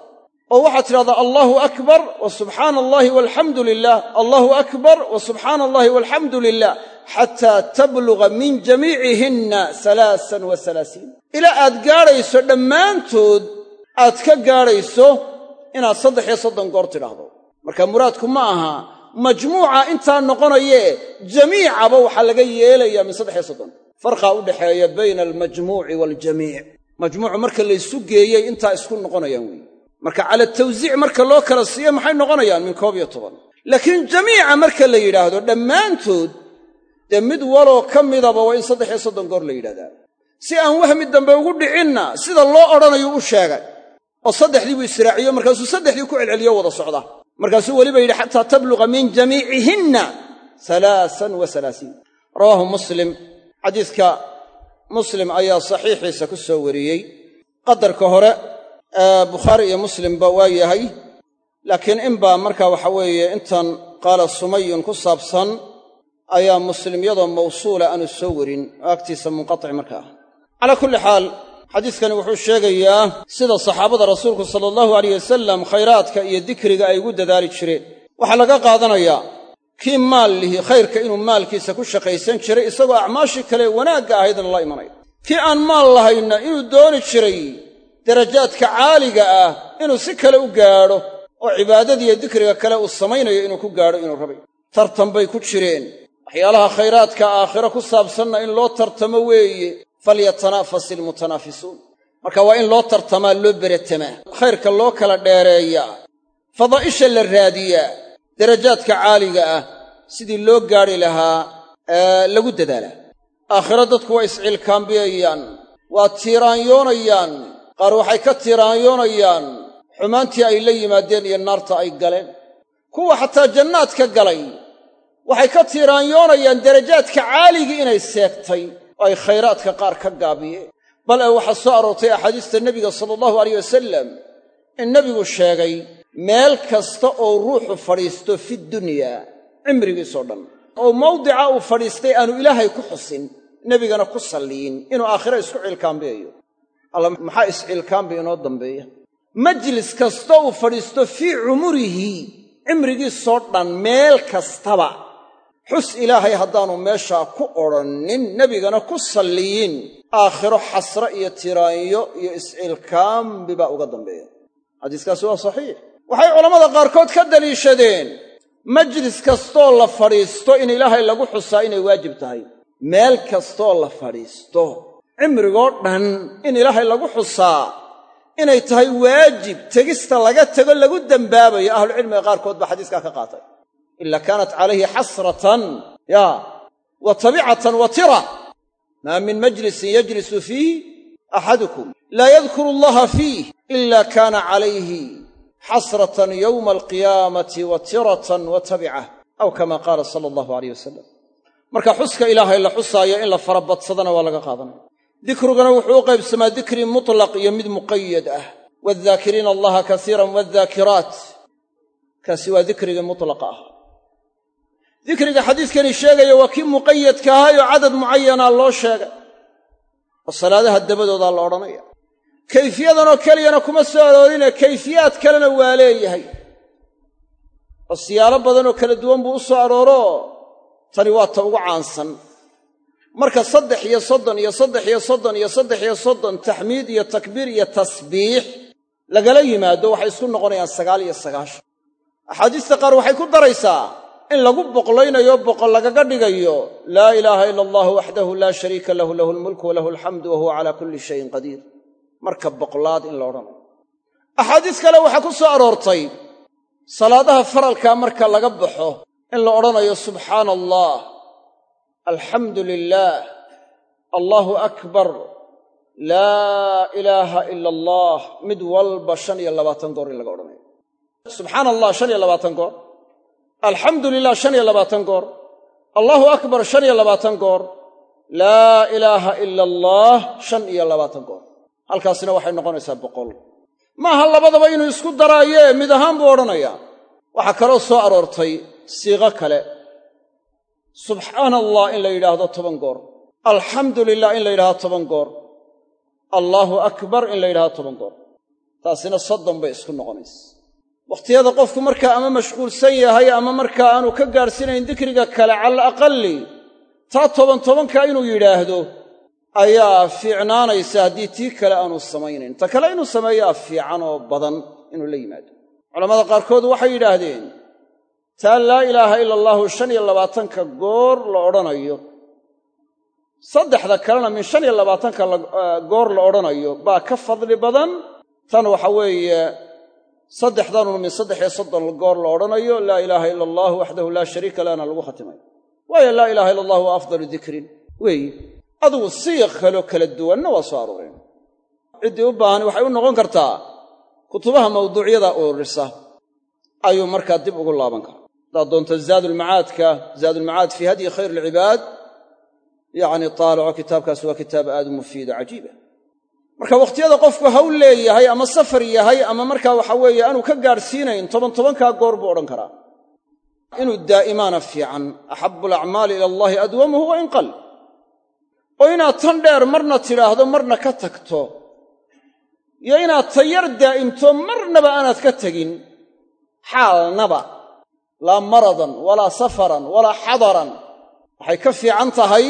oo waxaad tidhahdaa allaahu akbar wa subxaana allaahi walxamdu lilah allaahu akbar wa subxaana allaahi walxamdu lilah xataa tabluga min jamiicihinna salaasan wa salaasiin. Ilaa aad gaadhayso dhammaantood aad ka gaadhayso inaad saddex iyo soddon goor tidhaahdo. Marka muraadku ma aha majmuuca intaa noqonayee jamiicaba waxaa laga yeelayaa min saddex iyo soddon. Farqaa u dhexeeya bayna almajmuuci waaljamiic majmuucu marka laysu geeyey intaa isku noqonayaan weeye marka cala tawsiic marka loo kala siiyo maxay noqonayaan min koob iyo toban? Laakiin jamiica marka la yidhaahdo dhammaantood dee mid waloo ka midaba waa in saddex iyo soddon goor la yidhahdaa si aan wahmi dambe ugu dhicinna sida loo odhanayu u sheegay. Oo saddexdii buu israaciyo markaasuu saddexdii ku celceliyo wada socda. Markaasuu weliba yidhi xataa tabluga min jamiicihinna salaasan wa salaasiin. Rawaahu muslim. Xadiiska muslim ayaa saxiixiisa ku soo wariyey. Qadarka hore bukhaari iyo muslimba waa yahay laakiin inbaa marka waxa weeye intan qaala sumayun ku saabsan ayaa muslim yadoo mawsuula aanu soo warin oo agtiisa munqatic markaa calaa kulli xaal xadiiskani wuxuu sheegayaa sida saxaabada rasuulku sala allahu alayh wasalam khayraadka iyo dikriga ay ugu dadaali jireen waxaa laga qaadanayaa kii maal lihi khayrka inuu maalkiisa ku shaqaysan jiray isagoo acmaashii kale wanaagga ahaydna la imanaya kii aan maal lahaynna inuu dooni jiray darajaadka caaliga ah inuu si kale u gaadho oo cibaadadiiyo dikriga kale uu samaynayo inuu ku gaadho inuu rabay. Tartan bay ku jireen. Waxyaalaha khayraadka aakhiro ku saabsanna in loo tartamo weeye falyatanafas ilmutanaafisuun. Marka waa in loo tartamaa loo beretamaa khayrka loo kala dheereeyaa fadaa'isha la raadiyaa darajaadka caaliga ah sidii loo gaadhi lahaa lagu dadaalaa aakhiro dadku waa iscilkaambiyayaan waa tiiraanyoonayaan qaar waxay ka tiiraanyoonayaan xumaantii ay la yimaadeen iyo naarta ay galeen. Kuwa xataa jannaadka galay waxay ka tiiraanyoonayaan darajaadka caaligii inay seegtay oo ay khayraadka qaar ka gaabiyeen. Bal ee waxaa soo aroortay axaadiista nebiga sala allahu alayh wasalam in nebigu sheegay meel kasta oo ruuxu fadhiisto fi dunyaa cimrigiisoo dhan oo mawdica uu fadhiistay aanu ilaahay ku xusin nebigana ku salliyin inuu aakhiro isku cilkaambiyayo alla maxaa iscilkaambi inoo dambeeya? Majlis kasta uu fadhiisto fii cumurihi cimrigiisoo dhan meel kastaba. Xus ilaahay haddaanu meeshaa ku odhannin nebigana ku salliyin. Aakhiro xasre iyo tiraanyo iyo iscilkaambi baa uga dambeeya. Xadiiskaasi waa saxiix. Waxay culammada qaarkood ka daliishadeen majlis kastoo la fadhiisto in ilaahay lagu xusaa inay waajib tahay. Meel kastoo la fadhiisto cimrigoo dhan in ilaahay lagu xusaa inay tahay waajib tegista laga tego lagu dembaabayo ahlucilmiga qaarkood baa xadiiskaa ka qaatay. Ila kaanat calayhi xasratan ya wa tabicatan wa tira maa min majlisin yajlisu fiih axadukum laa yadkuru allaha fiih ila kaana calayhi xasratan yowma alqiyaamati wa tiratan wa tabicah aw kama qaala sala allahu alayh wasalam marka xuska ilaahay la xusaayo in la farabadsadana waa laga qaadanaya dikriguna wuxuu u qaybsamaa dikri mutlaq iyo mid muqayad ah. Waaddaakiriina allaha kasiiran waaddaakiraat kaasi waa dikrigii mutlaqa ah. Dikriga xadiidkani sheegaya waa kii muqayadka ahaayoo cadad mucayanaa loo sheegay. Oo salaadaha dabadoodaa la odhanaya. Kayfiyadanoo keliyana kuma soo aroorine kayfiyaad kalena waa leeyahay. Oo siyaalo badanoo kala duwan buu u soo arooro tani waa ta ugu caansan marka saddex iyo soddon iyo saddex iyo soddon iyo saddex iyo soddon taxmiid iyo takbiir iyo tasbiix lagala yimaado waxay isku noqonayaan sagaal iyo sagaashan. Axaadiista qaar waxay ku daraysaa in lagu boqlaynayo boqol lagaga dhigayo laa ilaaha ila allahu waxdahu laa shariika lahu lahu almulku walahu alxamdu wa huwa calaa kulli shayin qadiir. Marka boqolaad in la odhanayo. Axaadiis kale waxaa ku soo aroortay salaadaha faralkaa marka laga baxo in la odhanayo subxaana allah alxamdu lilaah allaahu akbar. Laa ilaaha ila allah mid walba shan iyo labaatan goor in laga odhanayo subxaana allah shan iyo labaatan goor. Alxamdu lilah shan iyo labaatan goor. Allaahu akbar shan iyo labaatan goor. Laa ilaaha ila allaah shan iyo labaatan goor. Halkaasina waxay noqonaysaa boqol. Maaha labadaba inuu isku daraaye mid ahaan buu odhanayaa. Waxaa kaloo soo aroortay siiqo kale subxaana allah in la yidhaahdo toban goor. Alxamdu lilah in la yidhahdo toban goor. Allaahu akbar in la yidhahdo toban goor. Taasina soddon bay isku noqonaysa wakhtiyada qofku markaa ama mashquulsan yahay ama markaa aanu ka gaadhsiinayn dikriga kale cala aqalli taa toban tobanka inuu yidhaahdo ayaa fiicnaanaysa haddii tii kale aanu samaynayn. Ta kale inuu sameeyaa fiican oo badan inuu la yimaado. Culammada qaarkood waxay yidhaahdeen taa laa ilaaha ila allaahu shan iyo labaatanka goor la odhanayo. Saddexda kalena min shan iyo labaatanka goor la odhanayo baa ka fadli badan. Tan waxa weeye saddexdanun min saddex iyo soddon goor la odhanayo laa ilaaha ila allahu waxdahu laa shariika lahna lagu khatimayo waayo laa ilaha illa allah waa afdalu dikrin. Weeye adugu siiq kaloo kala duwanna waa soo arooreen ciddii u baahani waxay u noqon kartaa kutubaha mawduucyada ururisa ayuu markaa dib ugu laaban karaa haddaad doonto zaadulmacaadka zaadulmacaad fii hadyi khayr alcibaad yacni taalaco kitaabkaasi waa kitaab aad u mufiida cajiiba marka wakhtiyada qofku hawl leeyahay ama safar yahay ama markaa waxa weeye aanu ka gaadhsiinayn toban tobankaa goor buu odhan karaa. Inuu daa'imaana fiican axabu alacmaali ila allahi adwamuhu wa in qal oo inaad tan dheer marna tidhaahdo marna ka tagto. Iyo inaad tayar daa'imto marnaba aanaad ka tegin. Xaalnaba laa maradan walaa safaran walaa xadaran. Waxay ka fiican tahay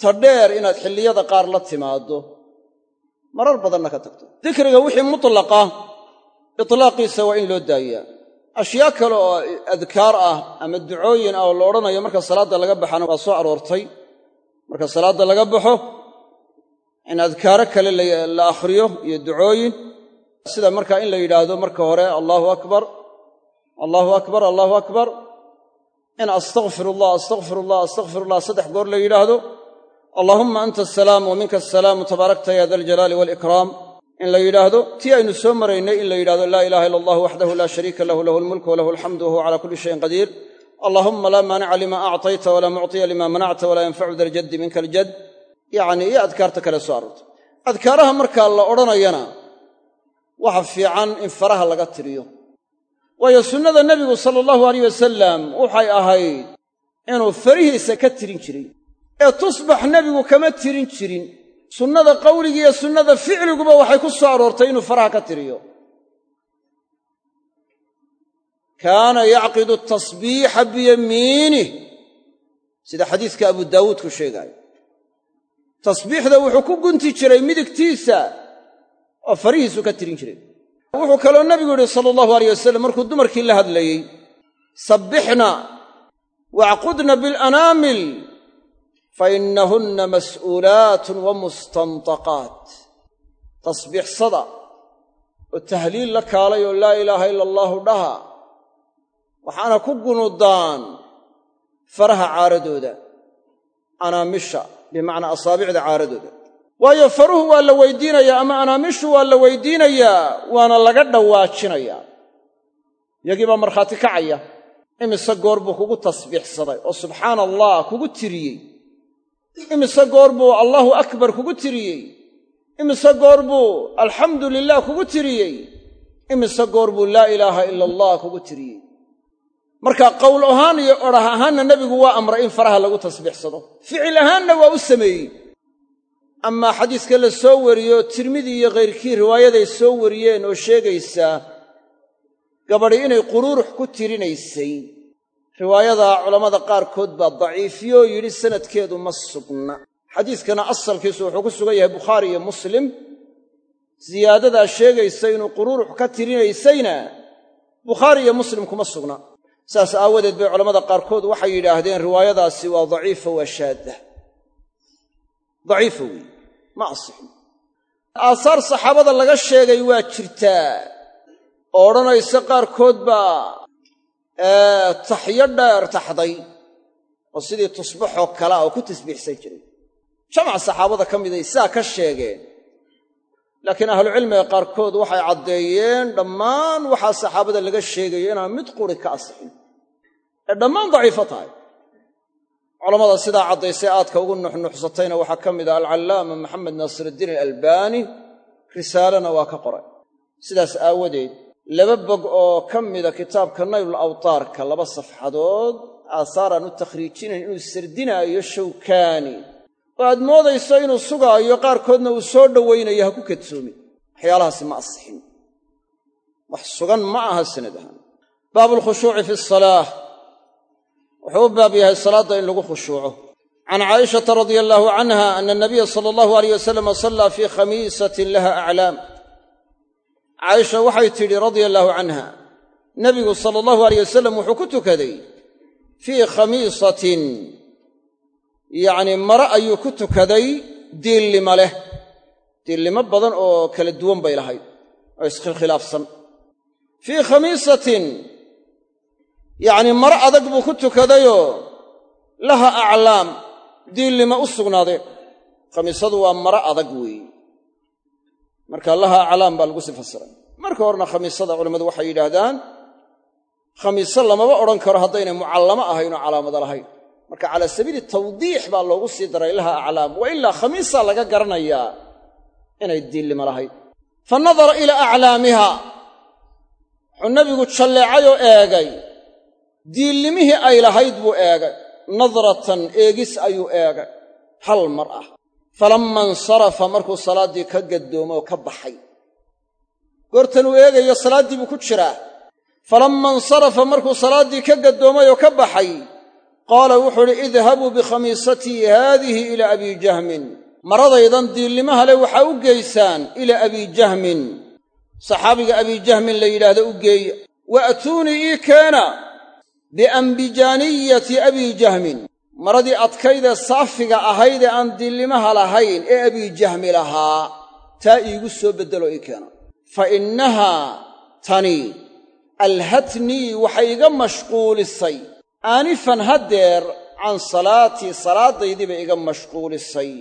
ta dheer inaad xilliyada qaar la timaaddo. Marar badanna ka tagto. Dikriga wixii mutlaqa itlaaqiisa waa in loo daayaa. Ashyaa kale oo adkaar ah ama ducooyin ah oo la odhanayo marka salaadda laga baxana waa soo aroortay. Marka salaadda laga baxo in adkaaro kale la akhriyo iyo ducooyin. Sida markaa in la yidhaahdo marka hore allaahu akbar allaahu akbar allaahu akbar. In astakfirullah astakfirullah astakfirullah saddex goor la yidhaahdo. Allaahumma anta asalaam wa minka asalaamu tabaarakta ya da aljalaali waalikraam in la yidhaahdo tii aynu soo maraynay in la yidhahdo laa ilaha ila allah waxdahu laa shariika lahu lahu almulku walahu alxamdu wahuwa cala kulli shayin qadiir. Allahuma laa maanica lima actayta walaa mucطiya lima manacta walaa yanfacu da minka aljad yacni iyo adkaarta kale soo aroortay adkaaraha markaa la odhanayana waxa fiican in faraha laga tiriyo waayo sunnada nebigu sala allahu alayh wasalam waxay ahayd inuu farihiisa ka tirin jiray. Ee tusbax nebigu kama tirin jirin. Sunnada qawligiiyo sunnada ficliguba waxay ku soo aroortay inuu faraha ka tiriyo. Kaana yacqidu tasbiixa biyamiinih sida xadiiska abu daawuud ku sheegaayo tasbiixda wuxuu ku gunti jiray midigtiisa oo farihiisu ka tirin jiray wuxuu kaloo nabigu yidhi sala allahu aleyh wasalam markuu dumarkii la hadlayey sabbixna wacqudna bilanaamil fa innahunna mas'uulaatun wa mustanطaqaat tasbiixsada oo tahliil la kaalay oo laa ilaaha ila allaahu dhaha waxaana ku gunudaan faraha caaradooda anaamisha bimacnaa asaabicda caaradooda waayo faruhu waa la weydiinayaa ama anaamishu waa la weydiinayaa waana laga dhawaajinayaa. Yagii baa markhaati kacaya imise goor buu kugu tasbiixsaday oo subxaana allah kugu tiriyey. Imise goor buu allaahu akbar kugu tiriyey. Imise goor buu alxamdu lilah kugu tiriyey. Imise goor buu laa ilaaha ila allah kugu tiriyey. Marka qowl ahaan iyo odhah ahaanna nebigu waa amray in faraha lagu tasbiixsado. Ficil ahaanna waa u sameeyey amaa xadiiska la soo wariyo tirmidi iyo khayrkii riwaayaday soo wariyeen oo sheegaysaa gabadhi inay quruurux ku tirinaysay. Riwaayadaa culammada qaarkood baa daciifiyoo yidhi sanadkeedu ma sugna. Xadiiskana asalkiisu wuxuu ku sugan yahay bukhaari iyo muslim. Siyaadadaa sheegaysa inuu quruurux ka tirinaysayna bukhaari iyo muslim kuma sugna. Saas aawadeed bay culammada qaarkood waxay yidhaahdeen riwaayadaasi waa daciifa waa shaadda. Daciifa weeye ma asixin aasaar saxaabada laga sheegay waa jirtaa oo odhanaysa qaarkood baa taxyo dheer taxday oo sidii tusbaxoo kale ah oo ku tasbiixsan jiray. Jamac saxaabada ka miday sidaa ka sheegeen. Laakiin ahlucilmiga qaarkood waxay caddeeyeen dhammaan waxaa saxaabada laga sheegayo inaan mid quri ka asixin ee dhammaan daciifo tahay culammada sidaa caddaysay aadka ugu nuxnuxsatayna waxaa ka mid ah alcallaama maxamed naasiruddiin alalbaani risaalena waa ka qoray. Sidaas aawadeed laba bog oo ka mida kitaabka naylul awtaarka laba safxadood aasaaraan u takhriijinayn inuu sardinaayo shawkaani. Oo aad moodayso inuu sugaayo qaarkoodna uu soo dhowaynayo ha ku kadsoomin. Waxyaalahaasi ma asixin wax sugan ma aha sanad ahaan. Baabu alkhushuuci fi asalaah wuxuu u baab yahay salaadda in lagu khushuuco. Can caa'ishata radia allaahu canha ana anabiya sala allahu alayh wasalam sallaa fii khamiisatin laha aclaam. Caaisha waxay tidhi radia allaahu canha nebigu sala allahu alayh wasalam wuxuu ku tukaday fii khamiisatin yacnii mare ayuu ku tukaday diillima leh. Diillimo badan oo kala duwan bay lahayd oo iskhilkhilaafsan fii khamiisatin yacnii mare adag buu ku tukadayoo laha aclaam diillima u sugnaadeen khamiisadu waa mare adag weeye marka laha aclaam baa lagu sii fasiray. Marka horena khamiisada culammadu waxay yidhaahdaan khamiise lamaba odhan karo haddaynay mucallamo ahayn oo calaamado lahayn. Marka calaa sabiili tawdiix baa loogu sii daray laha aclaam. Wa ilaa khamiisaa laga garanayaa inay diillima lahayd. Fa nadara ilaa aclaamiha. Wuxuu nebigu jalleecay oo eegay diillimihii ay lahayd buu eegay. Nadratan eegis ayuu eegay. Hal mar ah. Falamma insarafa markuu salaaddii ka gaddoomo oo ka baxay. Goortan uu eegayo salaaddii buu ku jiraa. Falamma insarafa markuu salaaddii ka gaddoomay oo ka baxay qaala wuxuu idhi idhabuu bikhamiisatii haadihi ilaa abii jahmin. Maradaydan diillimaha le waxaa u geysaan ilaa abii jahmin. Saxaabiga abiijahmin la yidhaahdo u geeya wa atuunii ii keena biambijaaniyati abii jahmin. Maradii adkaydee saafiga ahayd ee aan diillimaha lahayn ee abiijahmi lahaa taa iigu soo beddelo ii keena fa innahaa tani alhatnii waxay iga mashquulisay. Aanifan haddeer can salaatii salaadaydiiba iga mashquulisay.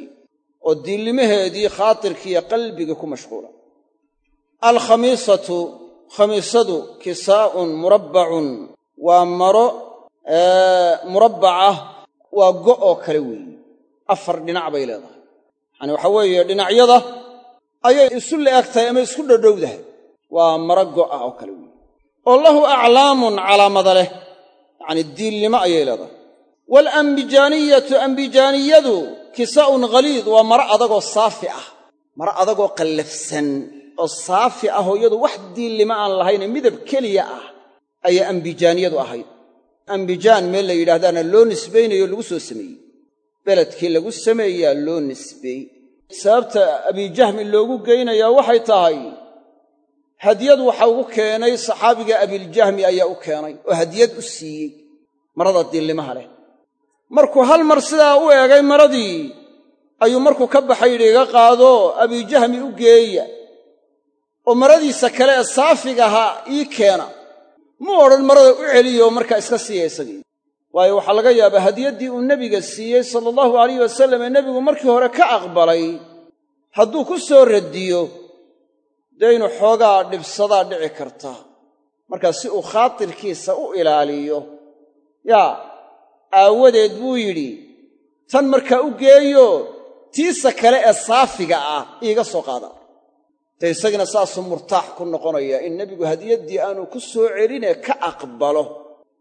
Oo diillimaheedii khaatirkiiyo qalbiga ku mashquula. Alkhamiisatu khamiisadu kisaa'un waa maro murabbacah waa go' oo kale weeye afar dhinac bay leedahay. Yacani waxaa weeye dhinacyada ayay isu la'eg tahay ama isku dhodhowdahay waa maro go' ah oo kale weeye oo lahu aclaamun calaamada leh. Yacani diilnimo ayay leedahay. Waalambijaaniyatu ambijaaniyadu kisaa'un khaliid waa maro adagoo saafi ah. Maro adagoo qallafsan. Oo saafi ah oo iyadu wax diillimo aan lahayne midab keliya ah ayaa ambijaaniyadu ahayd. Ambijaan meel la yidhaahdaana loo nisbaynayo lagu soo sameeyey. Beledkii lagu sameeyaa loo nisbeey sababta abijahmi loogu geynayaa waxay tahay hadiyad waxa ugu keenay saxaabiga abiljahmi ayaa u keenay oo hadiyad u siiyey marada diillimaha leh. Markuu hal mar sidaa u eegay maradii ayuu markuu ka baxay yidhi iga qaado abijahmi u geeya. Oo maradiisa kale ee saafigaha ii keena muu odhan marada u celiyo markaa iska siiya isagii waayo waxaa laga yaabaa hadiyaddii uu nebiga siiyey sala allahu alayh wasallam ee nebigu markii hore ka aqbalay hadduu ku soo radiyo inuu xoogaa dhibsadaa dhici karta. Markaa si uu khaatirkiisa u ilaaliyo yaa aawadeed buu yidhi tan markaa u geeyo tiisa kale ee saafiga ah iiga soo qaada dee isagina saasuu murtaax ku noqonaya in nebigu hadiyaddii aanu ku soo celinee ka aqbalo.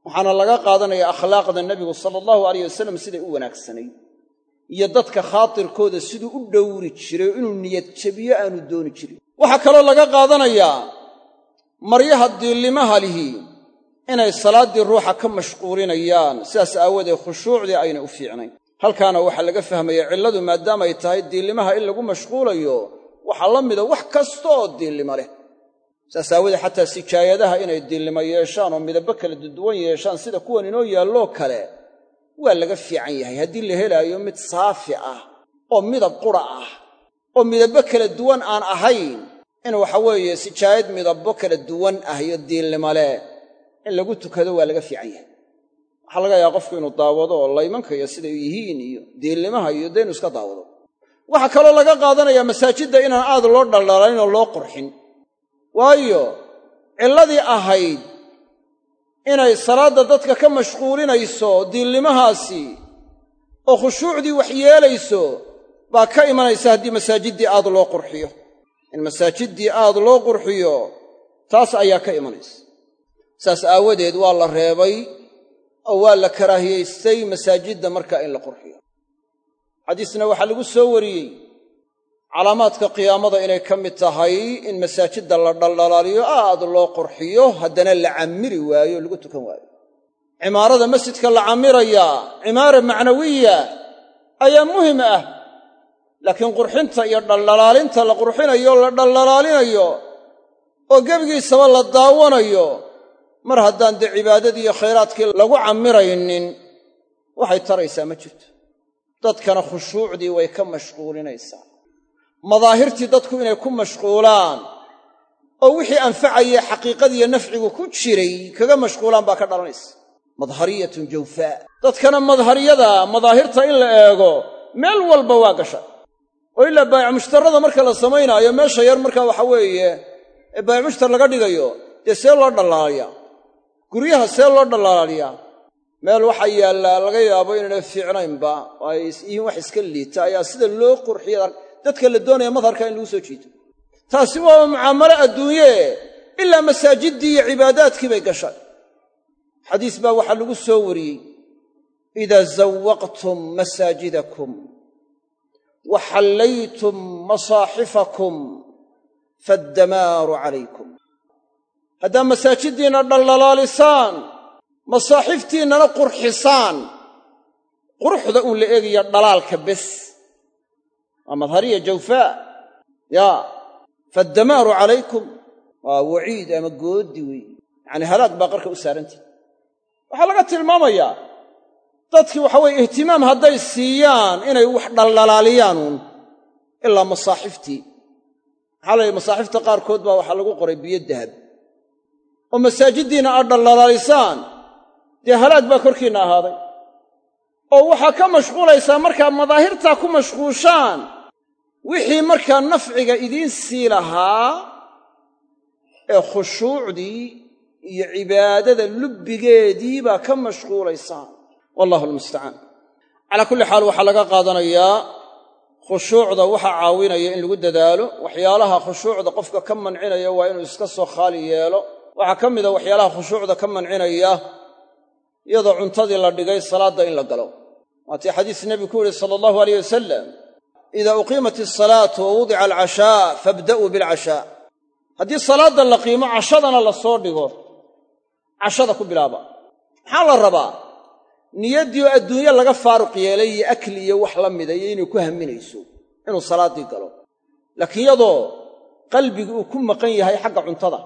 Waxaana laga qaadanaya akhlaaqda nebigu sala allahu alayh wasalam siday u wanaagsanayd iyo dadka khaatirkooda siduu u dhowri jiray oo inuu niyad jabiyo aanu dooni jirin. Waxaa kaloo laga qaadanayaa maryaha diillimaha lihi inay salaaddii ruuxa ka mashquulinayaan. Sidaas aawoodee khushuucdii aynay u fiicnayn. Halkaana waxaa laga fahmaya cilladu maadaamay tahay diillimaha in lagu mashquulayo waxaa la mida wax kasta oo diillimo leh. Saas aawoodee xataa sijaayadaha inay diillimo yeeshaan oo midabbo kala duduwan yeeshaan sida kuwan inoo yaalloo kale waa laga fiican yahay. Haddii la helaayo mid saafi ah oo midab qura ah oo midabbo kala duwan aan ahayn in waxa weeye sijaayad midabbo kala duwan ah iyo diillimo leh in lagu tukado waa laga fiican yahay. Waxaa laga yaaba qofku inuu daawado oo laymanka iyo siday yihiin iyo diillimaha iyo dee inuu iska daawado waxaa kaloo laga qaadanayaa masaajidda inaan aad loo dhaldhalayn oo loo qurxin. Waayo cilladii ahayd inay salaadda dadka ka mashquulinayso diillimahaasi oo khushuucdii wax yeelayso baa ka imanaysa haddii masaajiddii aad loo qurxiyo. In masaajiddii aad loo qurxiyo taas ayaa ka imanaysa. Saas aawadeed waa la reebay oo waa la karaahiyaystay masaajidda markaa in la qurxiyo xadiisna waxaa lagu soo wariyey calaamaadka qiyaamada inay ka mid tahay in masaajidda la dhaldhalaaliyo aad loo qurxiyo haddana la cammiri waayo o lagu tukan waayo. Cimaarada masjidka la cammirayaa cimaara macnawiya ayaa muhiim ah. Laakiin qurxinta iyo dhaldhalaalinta la qurxinayo la dhaldhalaalinayo oo gebigiisaba la daawanayo mar haddaan dee cibaadadii iyo khayraadkii lagu cammiraynin waxay taraysaa ma jirto dadkana khushuucdii way ka mashquulinaysaa madaahirtii dadku inay ku mashquulaan oo wixii anfacayee xaqiiqadiiyo nafcigu ku jiray kaga mashquulaan baa ka dhalanaysa. Madhariyatun jawfaa dadkana madhariyada madaahirta in la eego meel walba waa gasha. Oo ilaa baayic mushtarada marka la samaynaayo meesha yar marka waxa weeye ee baayic mushtar laga dhigayo dee see loo dhallaaliyaa? Guryaha see loo dhallaaliyaa meel waxaa yaallaa laga yaabo inayna fiicnaynba ay yihiin wax iska liita ayaa sida loo qurxiya dadka la doonaya madharka in lagu soo jiito. Taasi waa mucaamalo adduunye ilaa masaajiddii iyo cibaadaadkii bay gashay. Xadiis baa waxaa lagu soo wariyey. Idaa zawaqtum masaajidakum wa xallaytum masaaxifakum faaddamaaru calaykum. Haddaad masaajiddiinna dhaldhalaalisaan masaaxiftiinnana qurxisaan. Quruxda uun la eegaya dhalaalka bes. Waa madhariya jawfaa yaa faaddamaaru calaykum. Waa waciid ama gooddi wey yacanii halaag baa qarka u saarantihi waxaa laga tilmaamayaa dadkii waxa weye ihtimaam hadday siiyaan inay wax dhaldhalaaliyaanuun ilaa masaaxiftii maxaa la yidhi masaaxifta qaarkood baa waxaa lagu qoray biyo dahab. Oo masaajiddiinna aad dhaldhalaalisaan dee halaag baa korkiinna ahaaday. Oo waxaa ka mashquulaysaa markaa madaahirtaa ku mashquushaan wixii markaa nafciga idiin sii lahaa ee khushuucdii iyo cibaadada lubbigeedii baa ka mashquulaysaan wallahu almustacaan calaa kulli xaal waxaa laga qaadanayaa khushuucda waxa caawinaya in lagu dadaalo. Waxyaalaha khushuucda qofka ka mancinaya waa inuu iska soo khaali yeelo. Waxaa ka mida waxyaalaha khushuucda ka mancinaya iyadoo cuntadii la dhigay salaadda in la galo. Waatii xadiis nebigu ku yihi sala allahu aleyh wasalam idaa uqiimat isalaatu wa wudica alcashaa fabda'uu bilcashaa haddii salaadda la qiimo cashadana la soo dhigo cashada ku bilaaba. Maxaa la rabaa? Niyaddii oo adduunye laga faaruq yeelay iyo akli iyo wax la mida iyo inay ku haminayso inuu salaaddii galo. Laakiin iyadoo qalbigi uu ku maqan yahay xagga cuntada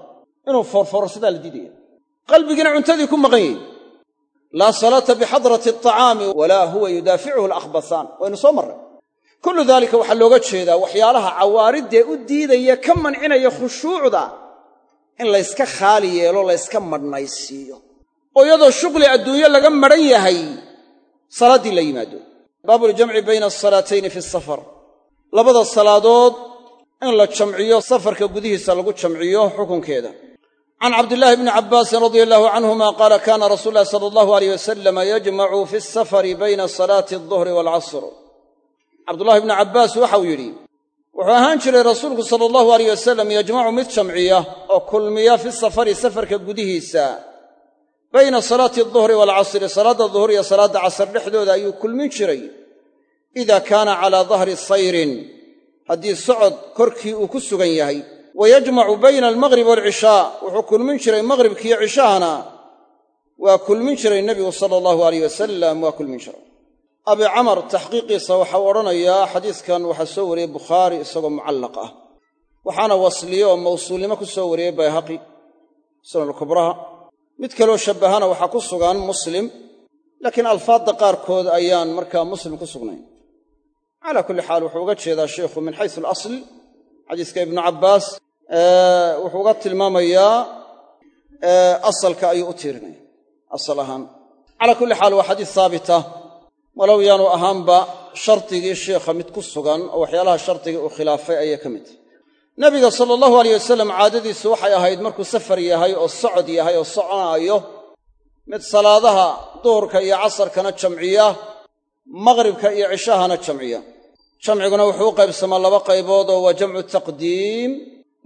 inuu foorfooro sidaa la diidaya. Qalbigiina cuntadii ku maqan yahy laa salaata bixadrati alطacaami walaa huwa yudaaficuhu alakhbasaan waynu soo marray. Kullu daalika waxaa looga jeedaa waxyaalaha cawaariddee u diidaya ka mancinaya khushuucda in layska khaali yeelo layska madhnaysiiyo oo iyadoo shuqli adduunyo laga madhan yahay salaaddii la yimaado. Baabuljamci bayna asalaatayni fi safar labada salaadood in la jamciyo safarka gudihiisa lagu jamciyo xukunkeeda can cabdillaahi bni cabbaasin radia allahu canhuma qaala kaana rasuulu ulahi sala allahu aleyh wasalama yajmacu fi safari bayna salaati alduhri waalcasr cabdullahi bni cabbaas waxau yidhi wuxuu ahaan jiray rasuulku sala allahu aleyh wasalam yajmacu mid jamciya oo kulmiya fi safari safarka gudihiisa bayna salaati alduhri waalcasri salaadda duhur iyo salaadda casr dhexdooda ayuu kulmin jiray ida kaana calaa dahri sayrin haddii socod korkii uu ku sugan yahay wa yajmacu bayna almaqrib waalcishaa wuxuu kulmin jiray maqhribkiiyo cishahana waa kulmin jiray nebigu sala allahu aleyh wasalam waa kulmin jiray abi camar taxqiiqiisa waxau odhanayaa xadiiskan waxaa soo wariyey bukhaari isagoo mucallaq ah waxaana wasliye oo mawsuulnimo ku soo wariyey bayhaqi sunankubraha mid kaloo shabbahana waxaa ku sugan muslim laakiin alfaadda qaarkood ayaan markaa muslim ku sugnayn calaa kulli xaal wuxuu uga jeedaa sheikhu min xaysu alasl xadiiska ibnu cabbaas wuxuu uga tilmaamayaa asalka ayuu u tiirinaya asal ahaan. Calaa kulli xaal waa xadiis haabita walow yaanu ahaanba shardigii sheikha mid ku sugan oo waxyaalaha shardigii uu khilaafay ayay ka mid. Tahy nabiga sala allahu aleyh wasalam caadadiisu waxay ahayd markuu safar yahay oo socod yahay oo soconaayo mid salaadaha duhurka iyo casarkana jamciya maqhribka iyo cishahana jamciya. Jamciguna wuxuu u qaybsamaa laba qaybood oo waa jamcu taqdiim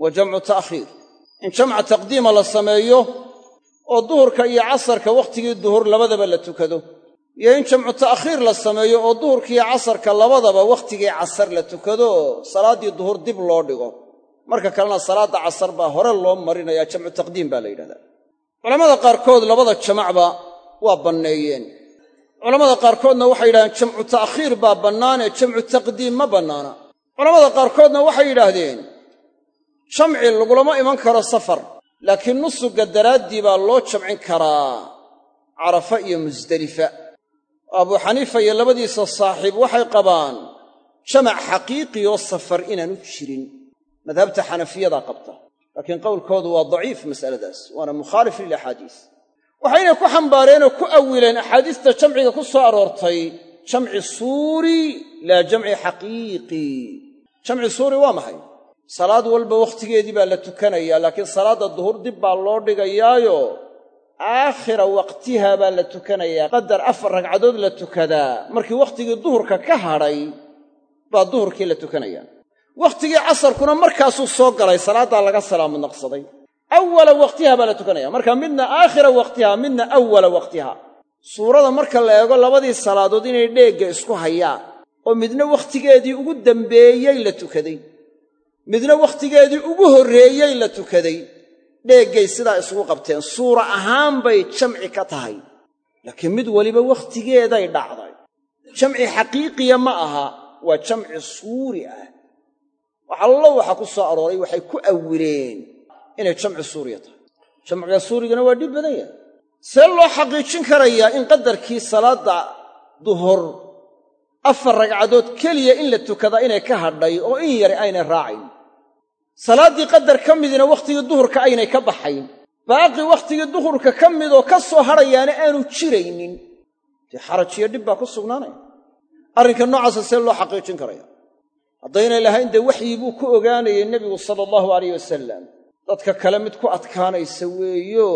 wa jamcu ta'khiir in jamca taqdiima la sameeyo oo duhurka iyo casarka wakhtigii duhur labadaba la tukado. Iyo in jamcu ta'khiir la sameeyo oo duhurkiiyo casarka labadaba wakhtigii casar la tukado oo salaaddii duhur dib loo dhigo. Marka kalena salaadda casar baa hore loo marinayaa jamcu taqdiim baa la yidhahdaa. Culammada qaarkood labada jamacba waa banneeyeen. Culammada qaarkoodna waxay yidhahdeen jamcu ta'khiir baa bannaanee jamcu taqdiim ma bannaana. Culammada qaarkoodna waxay yidhaahdeen jamci lagulama iman karo safar laakiin nusuga daraaddii baa loo jamcin karaa carafa iyo musdelifa abuu xaniifa iyo labadiisa saaxiib waxay qabaan jamac xaqiiqi oo safar inaanu jirin. Madhabta xanafiyadaa qabta laakiin qowlkoodu waa daciif masaladaas waana mukhaalif lilaxaadiis waxaynay ku xambaareenoo ku awileen axaadiista jamciga ku soo aroortay jamci suuri laa jamci xaqiiqi. Jamci suuri waa maxay salaad walba wakhtigeedii baa la tukanayaa laakiin salaadda duhur dib baa loo dhigayaayo. Aakhira waqtiha baa la tukanayaa qadar afar ragcadood la tukadaa. Markii wakhtigii duhurka ka hadhay baa duhurkii la tukanayaa. Wakhtigii casarkuna markaasuu soo galay salaaddaa laga salaamo naqsaday. Awala waqtiha baa la tukanaya marka midna aakhira waqtiha midna awala waqtiha. Suurada marka la eego labadii salaadood inay dheegga isku hayaan oo midna wakhtigeedii ugu dambeeyey la tukaday midna wakhtigeedii ugu horreeyey la tukaday. Dheeggay sidaa isugu qabteen. Suura ahaan bay jamci ka tahay. Laakiin mid weliba wakhtigeeday dhacday. Jamci xaqiiqiya ma aha waa jamci suuri ah. Waxallo waxa ku soo arooray waxay ku awileen inay jamci suuriya tahay. Jamciga suurigana waa dhib badan yahay. See loo xaqiijin karayaa in qadarkii salaadda duhur afar ragcadood keliya in la tukadaa inay ka hadhay oo in yari aynay raacayn salaaddii qadar ka midina wakhtigii duhurka aynay ka baxayn. Baaqi wakhtigii duhurka ka midoo ka soo hadhayaana aanu jiraynin. Dee xarajiyo dhib baa ku sugnaanaya. Arrinka noocaasa see loo xaqiijin karaya. Haddaynay lahayn dee waxyii buu ku ogaanayay nebigu sala allahu alayh wasalam dadka kale mid ku adkaanaysa weeyo.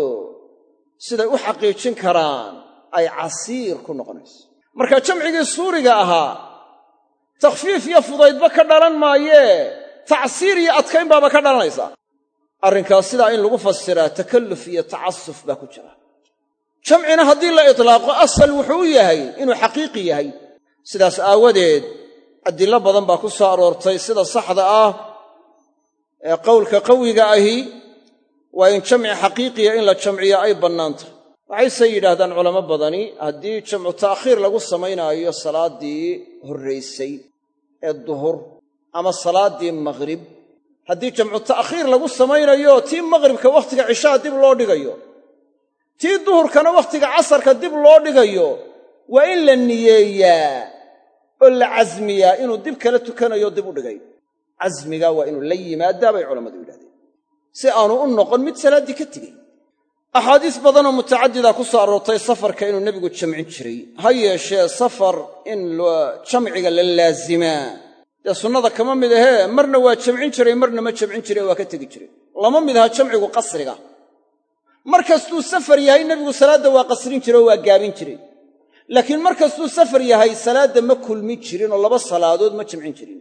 Siday u xaqiijin karaan ay casiir ku noqonayso marka jamcigii suuriga ahaa takhfiif iyo fudaydba ka dhalan maayee tacsiir iyo adkayn baaba ka dhalanaysa arrinkaas sidaa in lagu fasiraa takalluf iyo tacasuf baa ku jira. Jamcina haddii la itlaaqo asal wuxuu u yahay inuu xaqiiqi yahay. Sidaas aawadeed adillo badan baa ku soo aroortay sida saxda ah ee qowlka qawiga ahi waa in jamci xaqiiqiya in la jamciyo ay bannaantah waxayse yidhaahdaan culamo badani haddii jamcu ta'khiir lagu samaynaayo salaaddii horraysay ee duhur ama salaaddii maqhrib haddii jamcu ta'khiir lagu samaynayo tii maqhribka wakhtiga cishaha dib loo dhigayo tii duhurkana wakhtiga casarka dib loo dhigayo waa in la niyeeyaa oo la casmiyaa inuu dib kala tukanayo dib u dhigay. Casmigaa waa inuu la yimaadaa bay culammadu yidhahdeen. Si aanu u noqon mid salaaddii ka tegey. Axaadiis badanoo mutacadida ku soo aroortay safarka inuu nebigu jamcin jiray. Ha yeeshee safar in jamciga la laazimaa dee sunnada kama mid ahee marna waa jamcin jiray marna ma jamcin jiray waa ka tegi jiray. Lama mid aha jamcigu qasriga. Mar kastuu safar yahay nebigu salaadda waa qasrin jiray oo waa gaabin jiray. Laakiin mar kastuu safar yahay salaadda ma kulmin jirin oo laba salaadood ma jamcin jirin.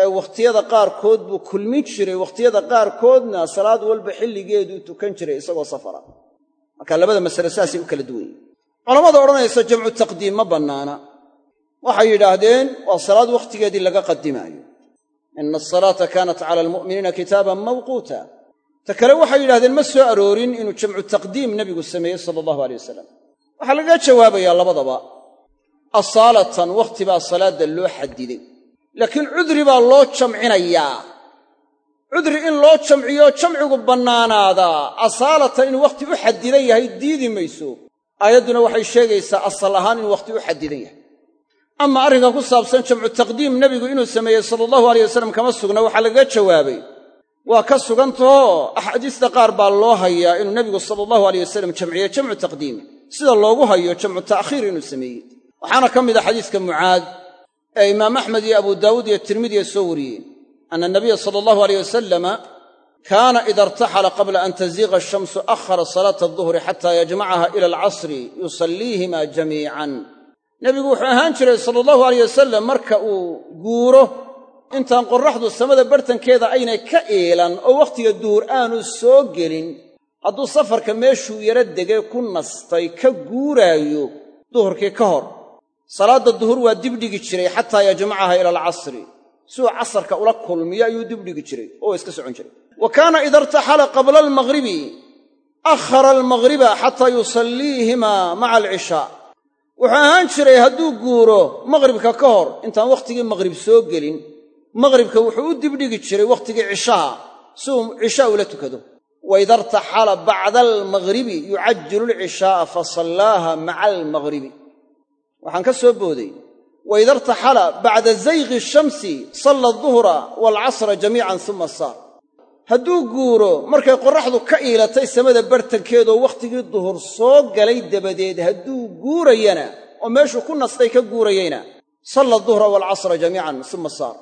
Ee wakhtiyada qaarkood buu kulmin jiray wakhtiyada qaarkoodna salaad walba xilligeeduu tukan jiray isagoo safara. Marka labada masale saasay u kala duwan yihiin culammada odhanaysa jamcu taqdiim ma bannaana waxay yidhaahdeen waa salaad wakhtigeedii laga qadimaayo. Ina asalaata kaanat cala almu'miniina kitaaban mawquuta. Ta kale waxay yidhahdeen ma soo aroorin inuu jamcu taqdiim nebigu sameeyey sala allahu alay wasalam waxaa lagaga jawaabayaa labadaba. Asaalatan wakhti baa salaadda loo xadiday laakiin cudri baa loo jamcinayaa. Cudri in loo jamciyo jamcigu bannaanaadaa asaalatan inuu wakhti u xadidan yahay diidi mayso. Aayadduna waxay sheegaysaa asal ahaan inuu wakhti u xadidan yahay ama arrinka ku saabsan jamcu taqdiim nebigu inuu sameeyey sala allahu aleyh wasalam kama sugna waxaa lagaga jawaabay. Waa ka sugantahoo axaadiista qaar baa loo hayaa inuu nebigu sala allahu aleyh wasalam jamciyey jamcu taqdiim. Sida loogu hayo jamcu ta'khiir inuu sameeyey. Waxaana ka mid a xadiiska mucaad ee imaam axmed iyo abu daawuud iyo tirmidiya soo wariyeen. Ana nabiya sala allahu aleyh wasalama kaana ida irtaxala qabla an taziiqa ashamsu akhara salaata aduhri xataa yajmacaha ila alcasri yusalliihima jamiican nebigu wuxuu ahaan jiray sala allahu aleyh wasalam marka uu guuro. Intaan qorraxdu samada bartankeeda aynay ka iilan oo wakhtiga duhur aanu soo gelin hadduu safarka meeshuu yaro degay ku nastay ka guuraayo duhurkii ka hor. Salaadda duhur waa dibdhigi jiray xataa yajmacaha ila alcasri. Si uu casarka ula kulmiyo ayuu dibdhigi jiray oo iska socon jiray. Wa kaana ida irtaxala qabla almaqhribi akhara almaqhriba xataa yusalliihimaa maca alcishaa wuxuu ahaan jiray hadduu guuro maqhribka ka hor. Intaan wakhtigii maqhrib soo gelin maqhribka wuxuu u dibdhigi jiray wakhtigii cishaha si uu cishaa ula tukado. Waida irtaxala bacda almaqhribi yucajilu alcishaa'a fa sallaaha maca almaqhribi waxaan ka soo booday. Waida irtaxala bacda zayqi shamsi salla aduhra waalcasra jamiican suma saar hadduu guuro markay qorraxdu ka iilatay samada bartankeedoo wakhtigii duhur soo galay dabadeed hadduu guurayana oo meeshuu ku nastay ka guurayayna. Salla aduhra waalcasra jamiican suma saar.